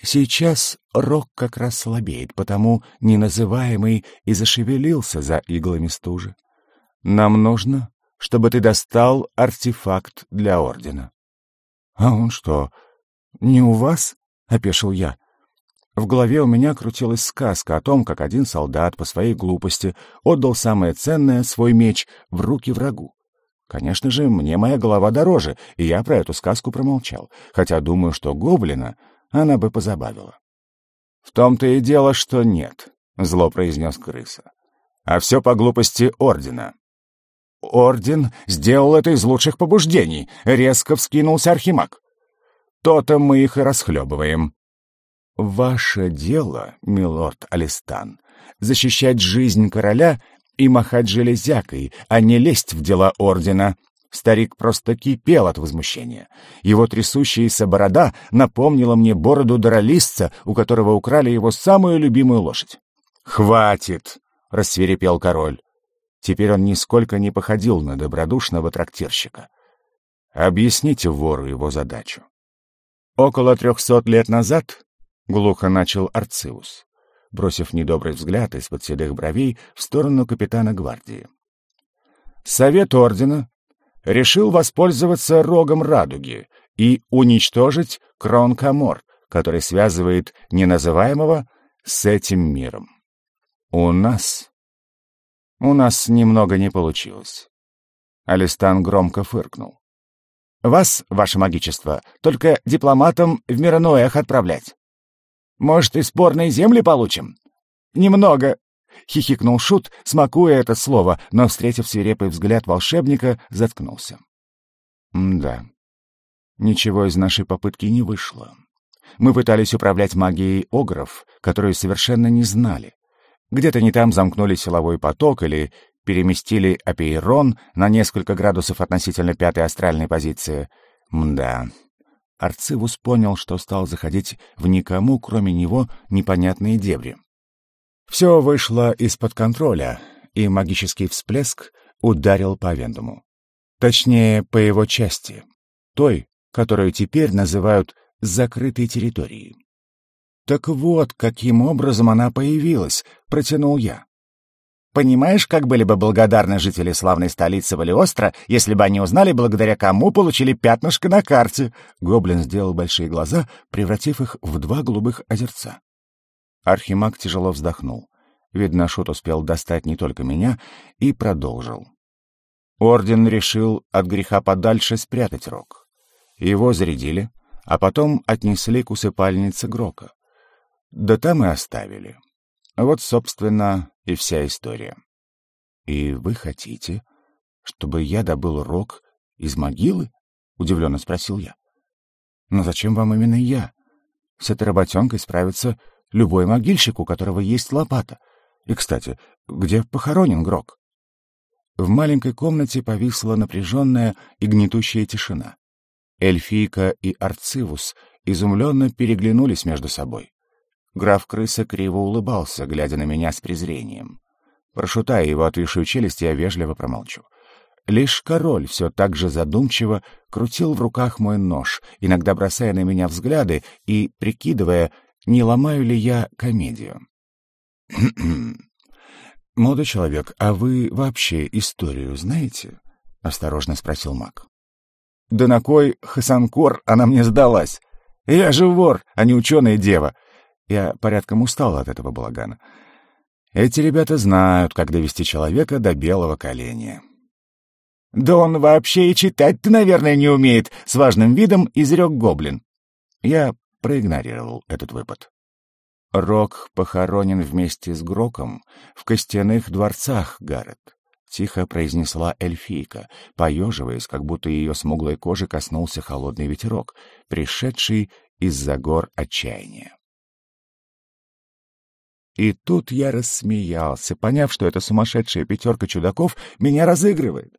Сейчас рок как раз слабеет, потому неназываемый и зашевелился за иглами стужи. Нам нужно, чтобы ты достал артефакт для Ордена. — А он что, не у вас? — опешил я. В голове у меня крутилась сказка о том, как один солдат по своей глупости отдал самое ценное, свой меч, в руки врагу. Конечно же, мне моя голова дороже, и я про эту сказку промолчал, хотя думаю, что гоблина она бы позабавила. «В том-то и дело, что нет», — зло произнес крыса. «А все по глупости Ордена». «Орден сделал это из лучших побуждений», — резко вскинулся Архимаг. «То-то мы их и расхлебываем». «Ваше дело, милорд Алистан, защищать жизнь короля и махать железякой, а не лезть в дела Ордена», Старик просто кипел от возмущения. Его трясущаяся борода напомнила мне бороду доролистца, у которого украли его самую любимую лошадь. «Хватит!» — рассверепел король. Теперь он нисколько не походил на добродушного трактирщика. Объясните вору его задачу. Около трехсот лет назад, — глухо начал Арциус, бросив недобрый взгляд из-под седых бровей в сторону капитана гвардии. Совет ордена решил воспользоваться рогом радуги и уничтожить Кронк-а-Мор, который связывает неназываемого с этим миром. У нас... У нас немного не получилось. Алистан громко фыркнул. «Вас, ваше магичество, только дипломатам в Мирануэх отправлять. Может, и спорные земли получим? Немного, — хихикнул Шут, смакуя это слово, но, встретив свирепый взгляд волшебника, заткнулся. «Да, ничего из нашей попытки не вышло. Мы пытались управлять магией огров, которую совершенно не знали. Где-то не там замкнули силовой поток или переместили апейрон на несколько градусов относительно пятой астральной позиции. Мда. Арцивус понял, что стал заходить в никому, кроме него, непонятные дебри. Все вышло из-под контроля, и магический всплеск ударил по Вендуму. Точнее, по его части, той, которую теперь называют «закрытой территорией». «Так вот, каким образом она появилась», — протянул я. «Понимаешь, как были бы благодарны жители славной столицы Валиостро, если бы они узнали, благодаря кому получили пятнышко на карте?» Гоблин сделал большие глаза, превратив их в два голубых озерца. Архимаг тяжело вздохнул. Видно, Шут успел достать не только меня, и продолжил. Орден решил от греха подальше спрятать рог. Его зарядили, а потом отнесли к усыпальнице Грока. Да там и оставили. Вот, собственно, и вся история. «И вы хотите, чтобы я добыл рог из могилы?» — удивленно спросил я. «Но зачем вам именно я? С этой работенкой справится любой могильщик, у которого есть лопата. И, кстати, где похоронен Грок? В маленькой комнате повисла напряженная и гнетущая тишина. Эльфийка и Арцивус изумленно переглянулись между собой. Граф Крыса криво улыбался, глядя на меня с презрением. Прошутая его отвисшую челюсть, я вежливо промолчу. Лишь король все так же задумчиво крутил в руках мой нож, иногда бросая на меня взгляды и прикидывая, не ломаю ли я комедию. <clears throat> «Молодой человек, а вы вообще историю знаете?» — осторожно спросил маг. «Да на кой Хасанкор она мне сдалась? Я же вор, а не ученая дева. Я порядком устал от этого балагана. Эти ребята знают, как довести человека до белого коленя». «Да он вообще и читать-то, наверное, не умеет», — с важным видом изрек гоблин. Я проигнорировал этот выпад. Рок похоронен вместе с Гроком в костяных дворцах, Гаррет. Тихо произнесла эльфийка, поеживаясь, как будто ее смуглой кожи коснулся холодный ветерок, пришедший из-за гор отчаяния. И тут я рассмеялся, поняв, что эта сумасшедшая пятерка чудаков меня разыгрывает.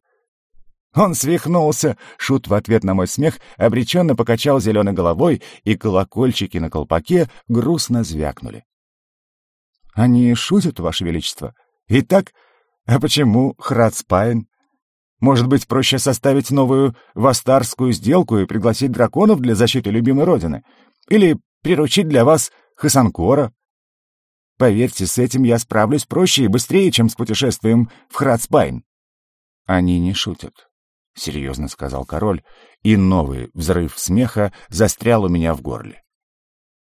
Он свихнулся. Шут в ответ на мой смех обреченно покачал зеленой головой, и колокольчики на колпаке грустно звякнули. «Они шутят, Ваше Величество? Итак, а почему Храцпайн? Может быть, проще составить новую вастарскую сделку и пригласить драконов для защиты любимой родины? Или приручить для вас Хасанкора? Поверьте, с этим я справлюсь проще и быстрее, чем с путешествием в Храцпайн». «Они не шутят. — серьезно сказал король, и новый взрыв смеха застрял у меня в горле.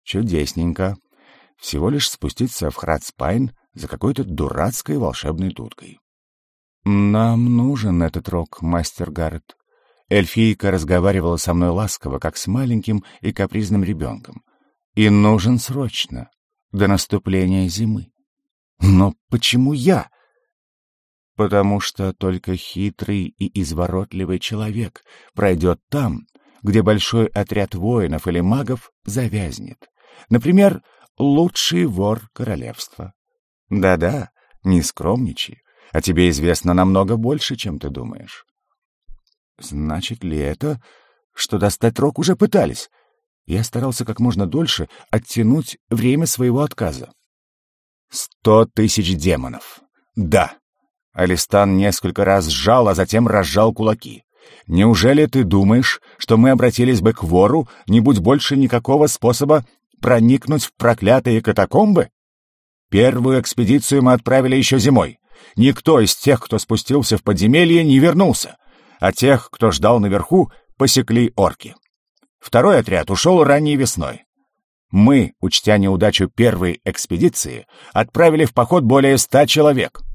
Чудесненько. Всего лишь спуститься в Храдспайн за какой-то дурацкой волшебной дудкой. «Нам нужен этот рок, мастер Гаррет». Эльфийка разговаривала со мной ласково, как с маленьким и капризным ребенком. «И нужен срочно, до наступления зимы». «Но почему я?» потому что только хитрый и изворотливый человек пройдет там, где большой отряд воинов или магов завязнет. Например, лучший вор королевства. Да-да, не скромничай, а тебе известно намного больше, чем ты думаешь. Значит ли это, что достать рог уже пытались? Я старался как можно дольше оттянуть время своего отказа. Сто тысяч демонов. Да, Алистан несколько раз сжал, а затем разжал кулаки. «Неужели ты думаешь, что мы обратились бы к вору, не будь больше никакого способа проникнуть в проклятые катакомбы? Первую экспедицию мы отправили еще зимой. Никто из тех, кто спустился в подземелье, не вернулся, а тех, кто ждал наверху, посекли орки. Второй отряд ушел ранней весной. Мы, учтя неудачу первой экспедиции, отправили в поход более ста человек —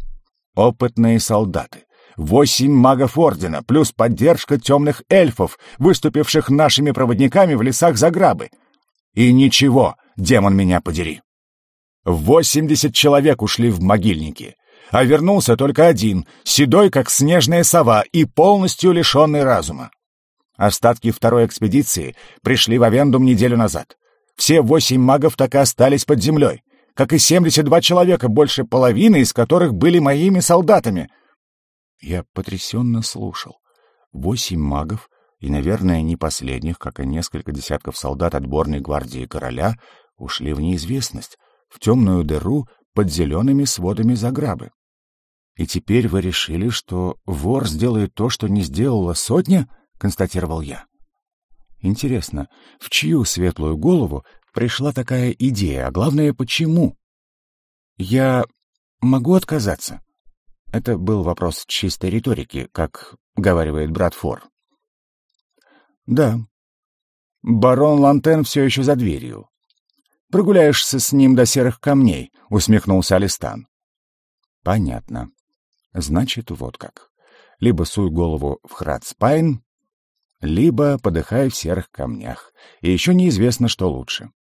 Опытные солдаты. Восемь магов Ордена, плюс поддержка темных эльфов, выступивших нашими проводниками в лесах Заграбы. И ничего, демон меня подери. Восемьдесят человек ушли в могильники, а вернулся только один, седой, как снежная сова и полностью лишенный разума. Остатки второй экспедиции пришли в Авендум неделю назад. Все восемь магов так и остались под землей как и 72 человека, больше половины из которых были моими солдатами. Я потрясенно слушал. Восемь магов, и, наверное, не последних, как и несколько десятков солдат отборной гвардии короля, ушли в неизвестность, в темную дыру под зелеными сводами Заграбы. И теперь вы решили, что вор сделает то, что не сделала сотня, констатировал я. Интересно, в чью светлую голову пришла такая идея, а главное, почему? Я могу отказаться? Это был вопрос чистой риторики, как говаривает брат Фор. Да. Барон Лантен все еще за дверью. Прогуляешься с ним до серых камней, усмехнулся Алистан. Понятно. Значит, вот как. Либо суй голову в Храдспайн, либо подыхай в серых камнях. И еще неизвестно, что лучше.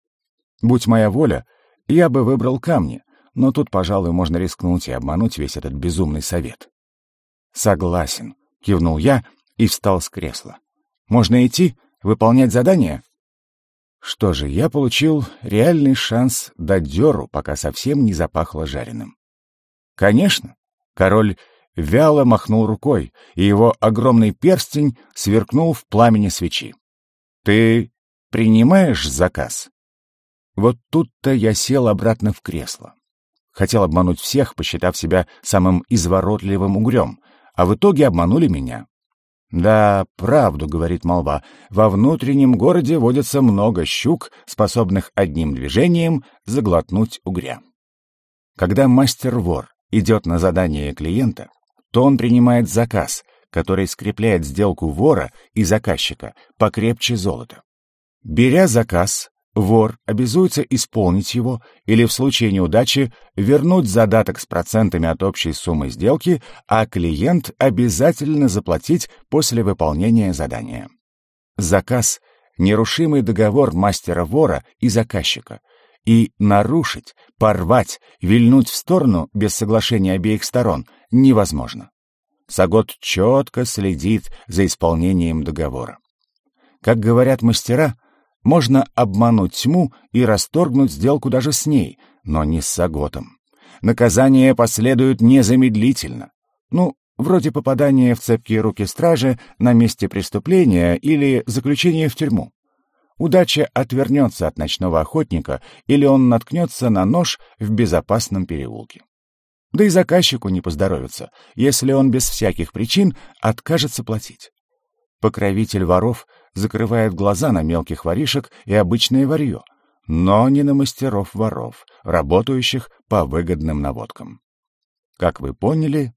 Будь моя воля, я бы выбрал камни, но тут, пожалуй, можно рискнуть и обмануть весь этот безумный совет. «Согласен», — кивнул я и встал с кресла. «Можно идти, выполнять задание?» Что же, я получил реальный шанс дать дёру, пока совсем не запахло жареным. «Конечно!» — король вяло махнул рукой, и его огромный перстень сверкнул в пламени свечи. «Ты принимаешь заказ?» Вот тут-то я сел обратно в кресло. Хотел обмануть всех, посчитав себя самым изворотливым угрем, а в итоге обманули меня. Да, правду, говорит молва, во внутреннем городе водится много щук, способных одним движением заглотнуть угря. Когда мастер-вор идет на задание клиента, то он принимает заказ, который скрепляет сделку вора и заказчика покрепче золота. Беря заказ, Вор обязуется исполнить его или в случае неудачи вернуть задаток с процентами от общей суммы сделки, а клиент обязательно заплатить после выполнения задания. Заказ — нерушимый договор мастера-вора и заказчика, и нарушить, порвать, вильнуть в сторону без соглашения обеих сторон невозможно. Сагот четко следит за исполнением договора. Как говорят мастера — Можно обмануть тьму и расторгнуть сделку даже с ней, но не с Саготом. Наказание последует незамедлительно. Ну, вроде попадания в цепкие руки стражи на месте преступления или заключения в тюрьму. Удача отвернется от ночного охотника, или он наткнется на нож в безопасном переулке. Да и заказчику не поздоровится, если он без всяких причин откажется платить. Покровитель воров закрывает глаза на мелких воришек и обычное варье, но не на мастеров воров, работающих по выгодным наводкам. Как вы поняли,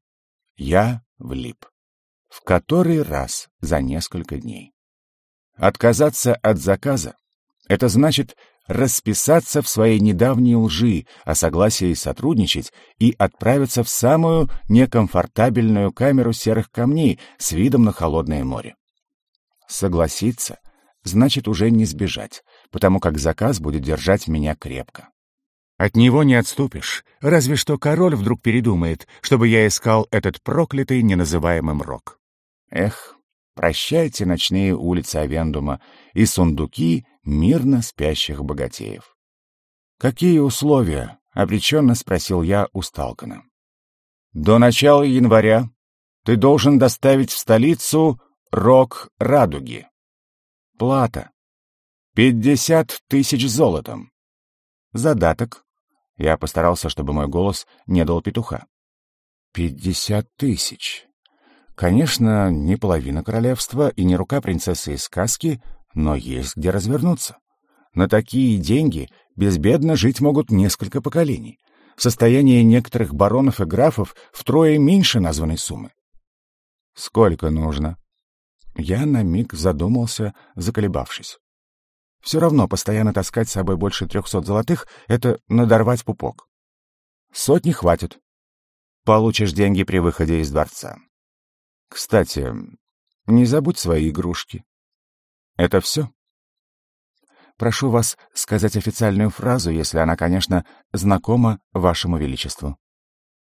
я влип. В который раз за несколько дней. Отказаться от заказа — это значит расписаться в своей недавней лжи о согласии сотрудничать и отправиться в самую некомфортабельную камеру серых камней с видом на холодное море. Согласиться значит уже не сбежать, потому как заказ будет держать меня крепко. От него не отступишь, разве что король вдруг передумает, чтобы я искал этот проклятый неназываемый мрок. Эх, прощайте ночные улицы Авендума и сундуки мирно спящих богатеев. «Какие условия?» — обреченно спросил я у Сталкана. «До начала января ты должен доставить в столицу рог радуги. Плата. Пятьдесят тысяч золотом. Задаток. Я постарался, чтобы мой голос не дал петуха. Пятьдесят тысяч. Конечно, не половина королевства и не рука принцессы из сказки, но есть где развернуться. На такие деньги безбедно жить могут несколько поколений. Состояние некоторых баронов и графов втрое меньше названной суммы. Сколько нужно? Я на миг задумался, заколебавшись. Все равно постоянно таскать с собой больше трехсот золотых — это надорвать пупок. Сотни хватит. Получишь деньги при выходе из дворца. Кстати, не забудь свои игрушки. Это все? Прошу вас сказать официальную фразу, если она, конечно, знакома вашему величеству.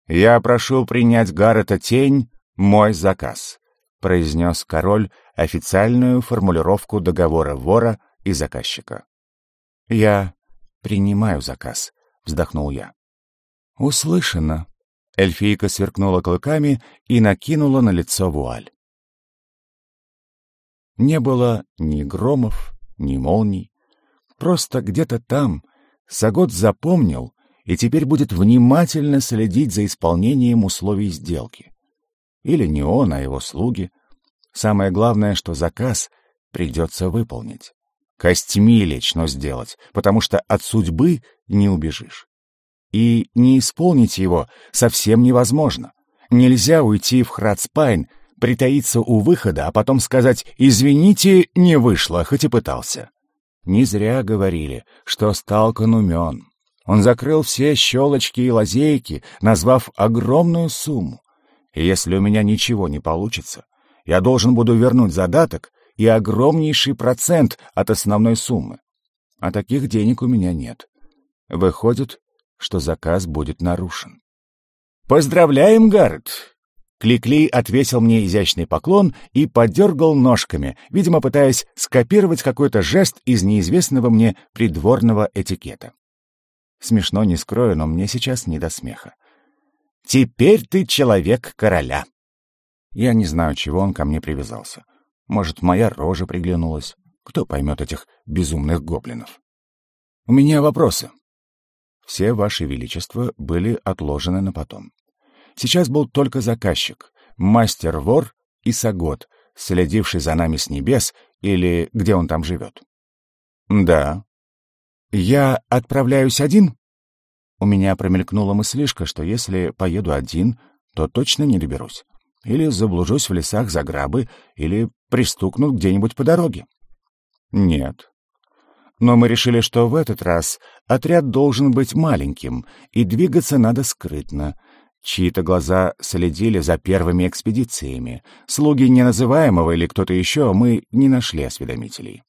Я прошу принять Гаррета Тень мой заказ. — произнес король официальную формулировку договора вора и заказчика. «Я принимаю заказ», — вздохнул я. «Услышано». Эльфийка сверкнула клыками и накинула на лицо вуаль. Не было ни громов, ни молний. Просто где-то там Сагот запомнил и теперь будет внимательно следить за исполнением условий сделки. Или не он, а его слуги. Самое главное, что заказ придется выполнить. Костьми лично сделать, потому что от судьбы не убежишь. И не исполнить его совсем невозможно. Нельзя уйти в Храдспайн, притаиться у выхода, а потом сказать «извините, не вышло, хоть и пытался». Не зря говорили, что Сталкан умен. Он закрыл все щелочки и лазейки, назвав огромную сумму. И если у меня ничего не получится, я должен буду вернуть задаток и огромнейший процент от основной суммы. А таких денег у меня нет. Выходит, что заказ будет нарушен. «Поздравляем, Гаррет!» Кликли отвесил мне изящный поклон и подергал ножками, видимо, пытаясь скопировать какой-то жест из неизвестного мне придворного этикета. Смешно не скрою, но мне сейчас не до смеха. Теперь ты человек короля. Я не знаю, чего он ко мне привязался. Может, моя рожа приглянулась. Кто поймет этих безумных гоблинов? У меня вопросы. Все ваши величества были отложены на потом. Сейчас был только заказчик, мастер-вор и Сагот, следивший за нами с небес или где он там живет. Да. Я отправляюсь один? У меня промелькнула мыслишка, что если поеду один, то точно не доберусь. Или заблужусь в лесах за грабы, или пристукнут где-нибудь по дороге. Нет. Но мы решили, что в этот раз отряд должен быть маленьким, и двигаться надо скрытно. Чьи-то глаза следили за первыми экспедициями. Слуги неназываемого или кто-то еще мы не нашли осведомителей.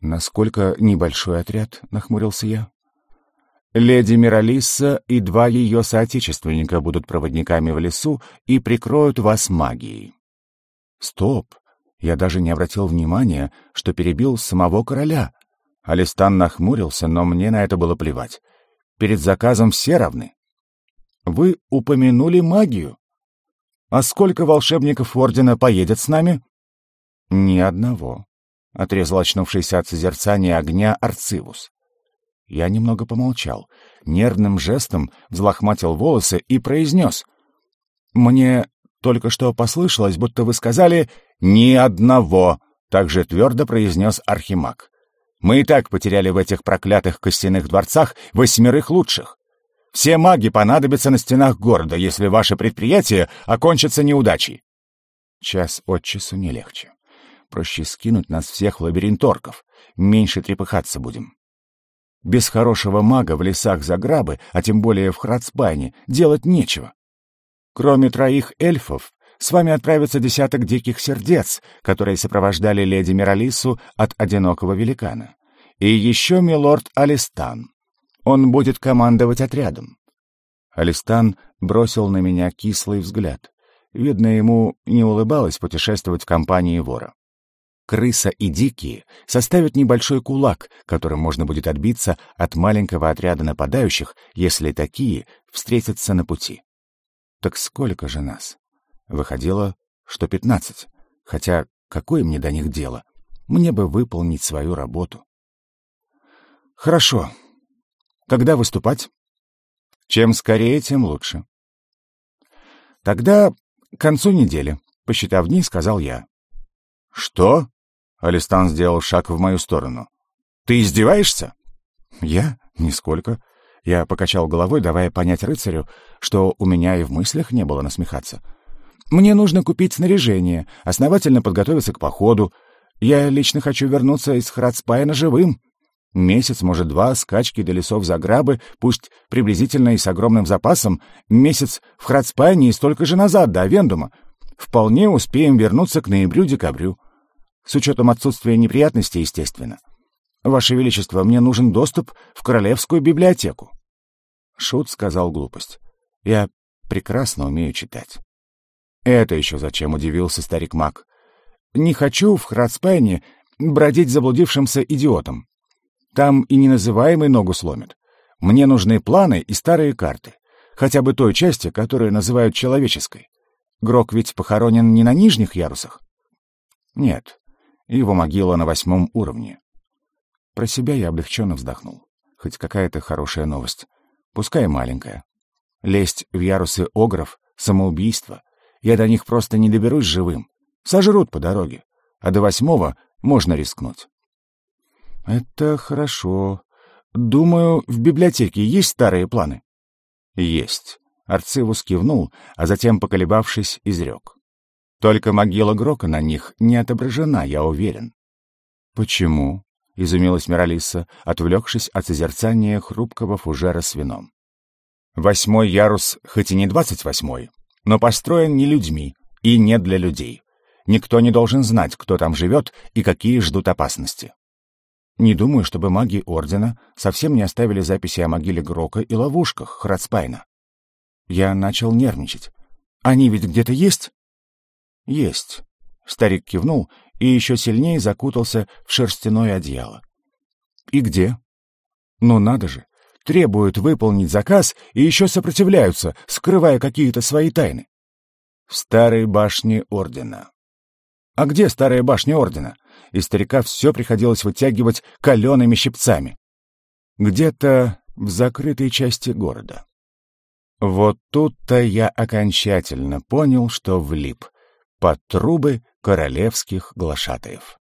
«Насколько небольшой отряд?» — нахмурился я. Леди Миралисса и два ее соотечественника будут проводниками в лесу и прикроют вас магией. Стоп! Я даже не обратил внимания, что перебил самого короля. Алистан нахмурился, но мне на это было плевать. Перед заказом все равны. Вы упомянули магию. А сколько волшебников Ордена поедет с нами? Ни одного, — отрезал очнувшийся от созерцания огня Арцивус. Я немного помолчал, нервным жестом взлохматил волосы и произнес. «Мне только что послышалось, будто вы сказали «ни одного», — также твердо произнес Архимаг. «Мы и так потеряли в этих проклятых костяных дворцах восьмерых лучших. Все маги понадобятся на стенах города, если ваше предприятие окончится неудачей». Час от часу не легче. Проще скинуть нас всех в лабиринт орков. Меньше трепыхаться будем. Без хорошего мага в лесах Заграбы, а тем более в Храдспайне, делать нечего. Кроме троих эльфов, с вами отправится десяток диких сердец, которые сопровождали леди Миралису от одинокого великана. И еще милорд Алистан. Он будет командовать отрядом. Алистан бросил на меня кислый взгляд. Видно, ему не улыбалось путешествовать в компании вора. Крыса и дикие составят небольшой кулак, которым можно будет отбиться от маленького отряда нападающих, если такие встретятся на пути. Так сколько же нас? Выходило, что пятнадцать. Хотя какое мне до них дело? Мне бы выполнить свою работу. Хорошо. Когда выступать? Чем скорее, тем лучше. Тогда к концу недели, посчитав дни, сказал я. Что? Алистан сделал шаг в мою сторону. Ты издеваешься? Я? Нисколько. Я покачал головой, давая понять рыцарю, что у меня и в мыслях не было насмехаться. «Мне нужно купить снаряжение, основательно подготовиться к походу. Я лично хочу вернуться из Храдспайна живым. Месяц, может, два, скачки до лесов Заграбы, пусть приблизительно и с огромным запасом, месяц в Храдспайне и столько же назад, до Вендума. Вполне успеем вернуться к ноябрю-декабрю. С учетом отсутствия неприятностей, естественно. Ваше Величество, мне нужен доступ в Королевскую библиотеку. Шут сказал глупость. Я прекрасно умею читать. Это еще зачем, удивился старик Мак. Не хочу в Храдспайне бродить заблудившимся идиотом. Там и неназываемый ногу сломит. Мне нужны планы и старые карты. Хотя бы той части, которую называют человеческой. Грок ведь похоронен не на нижних ярусах? Нет, его могила на восьмом уровне. Про себя я облегченно вздохнул. Хоть какая-то хорошая новость. Пускай маленькая. Лезть в ярусы огров — самоубийство. Я до них просто не доберусь живым. Сожрут по дороге. А до восьмого можно рискнуть. Это хорошо. Думаю, в библиотеке есть старые планы? Есть. Арцивус кивнул, а затем, поколебавшись, изрек. Только могила Грока на них не отображена, я уверен. Почему? — изумилась Миралиса, отвлекшись от созерцания хрупкого фужера с вином. «Восьмой ярус, хоть и не двадцать восьмой, но построен не людьми и не для людей. Никто не должен знать, кто там живет и какие ждут опасности. Не думаю, чтобы маги Ордена совсем не оставили записи о могиле Грока и ловушках Храдспайна. Я начал нервничать. Они ведь где-то есть? «Есть». Старик кивнул и еще сильнее закутался в шерстяное одеяло. «И где?» «Ну надо же! Требуют выполнить заказ и еще сопротивляются, скрывая какие-то свои тайны». «В старой башне Ордена». «А где старая башня Ордена?» И старика все приходилось вытягивать калеными щипцами. «Где-то в закрытой части города». Вот тут-то я окончательно понял, что влип под трубы королевских глашатаев.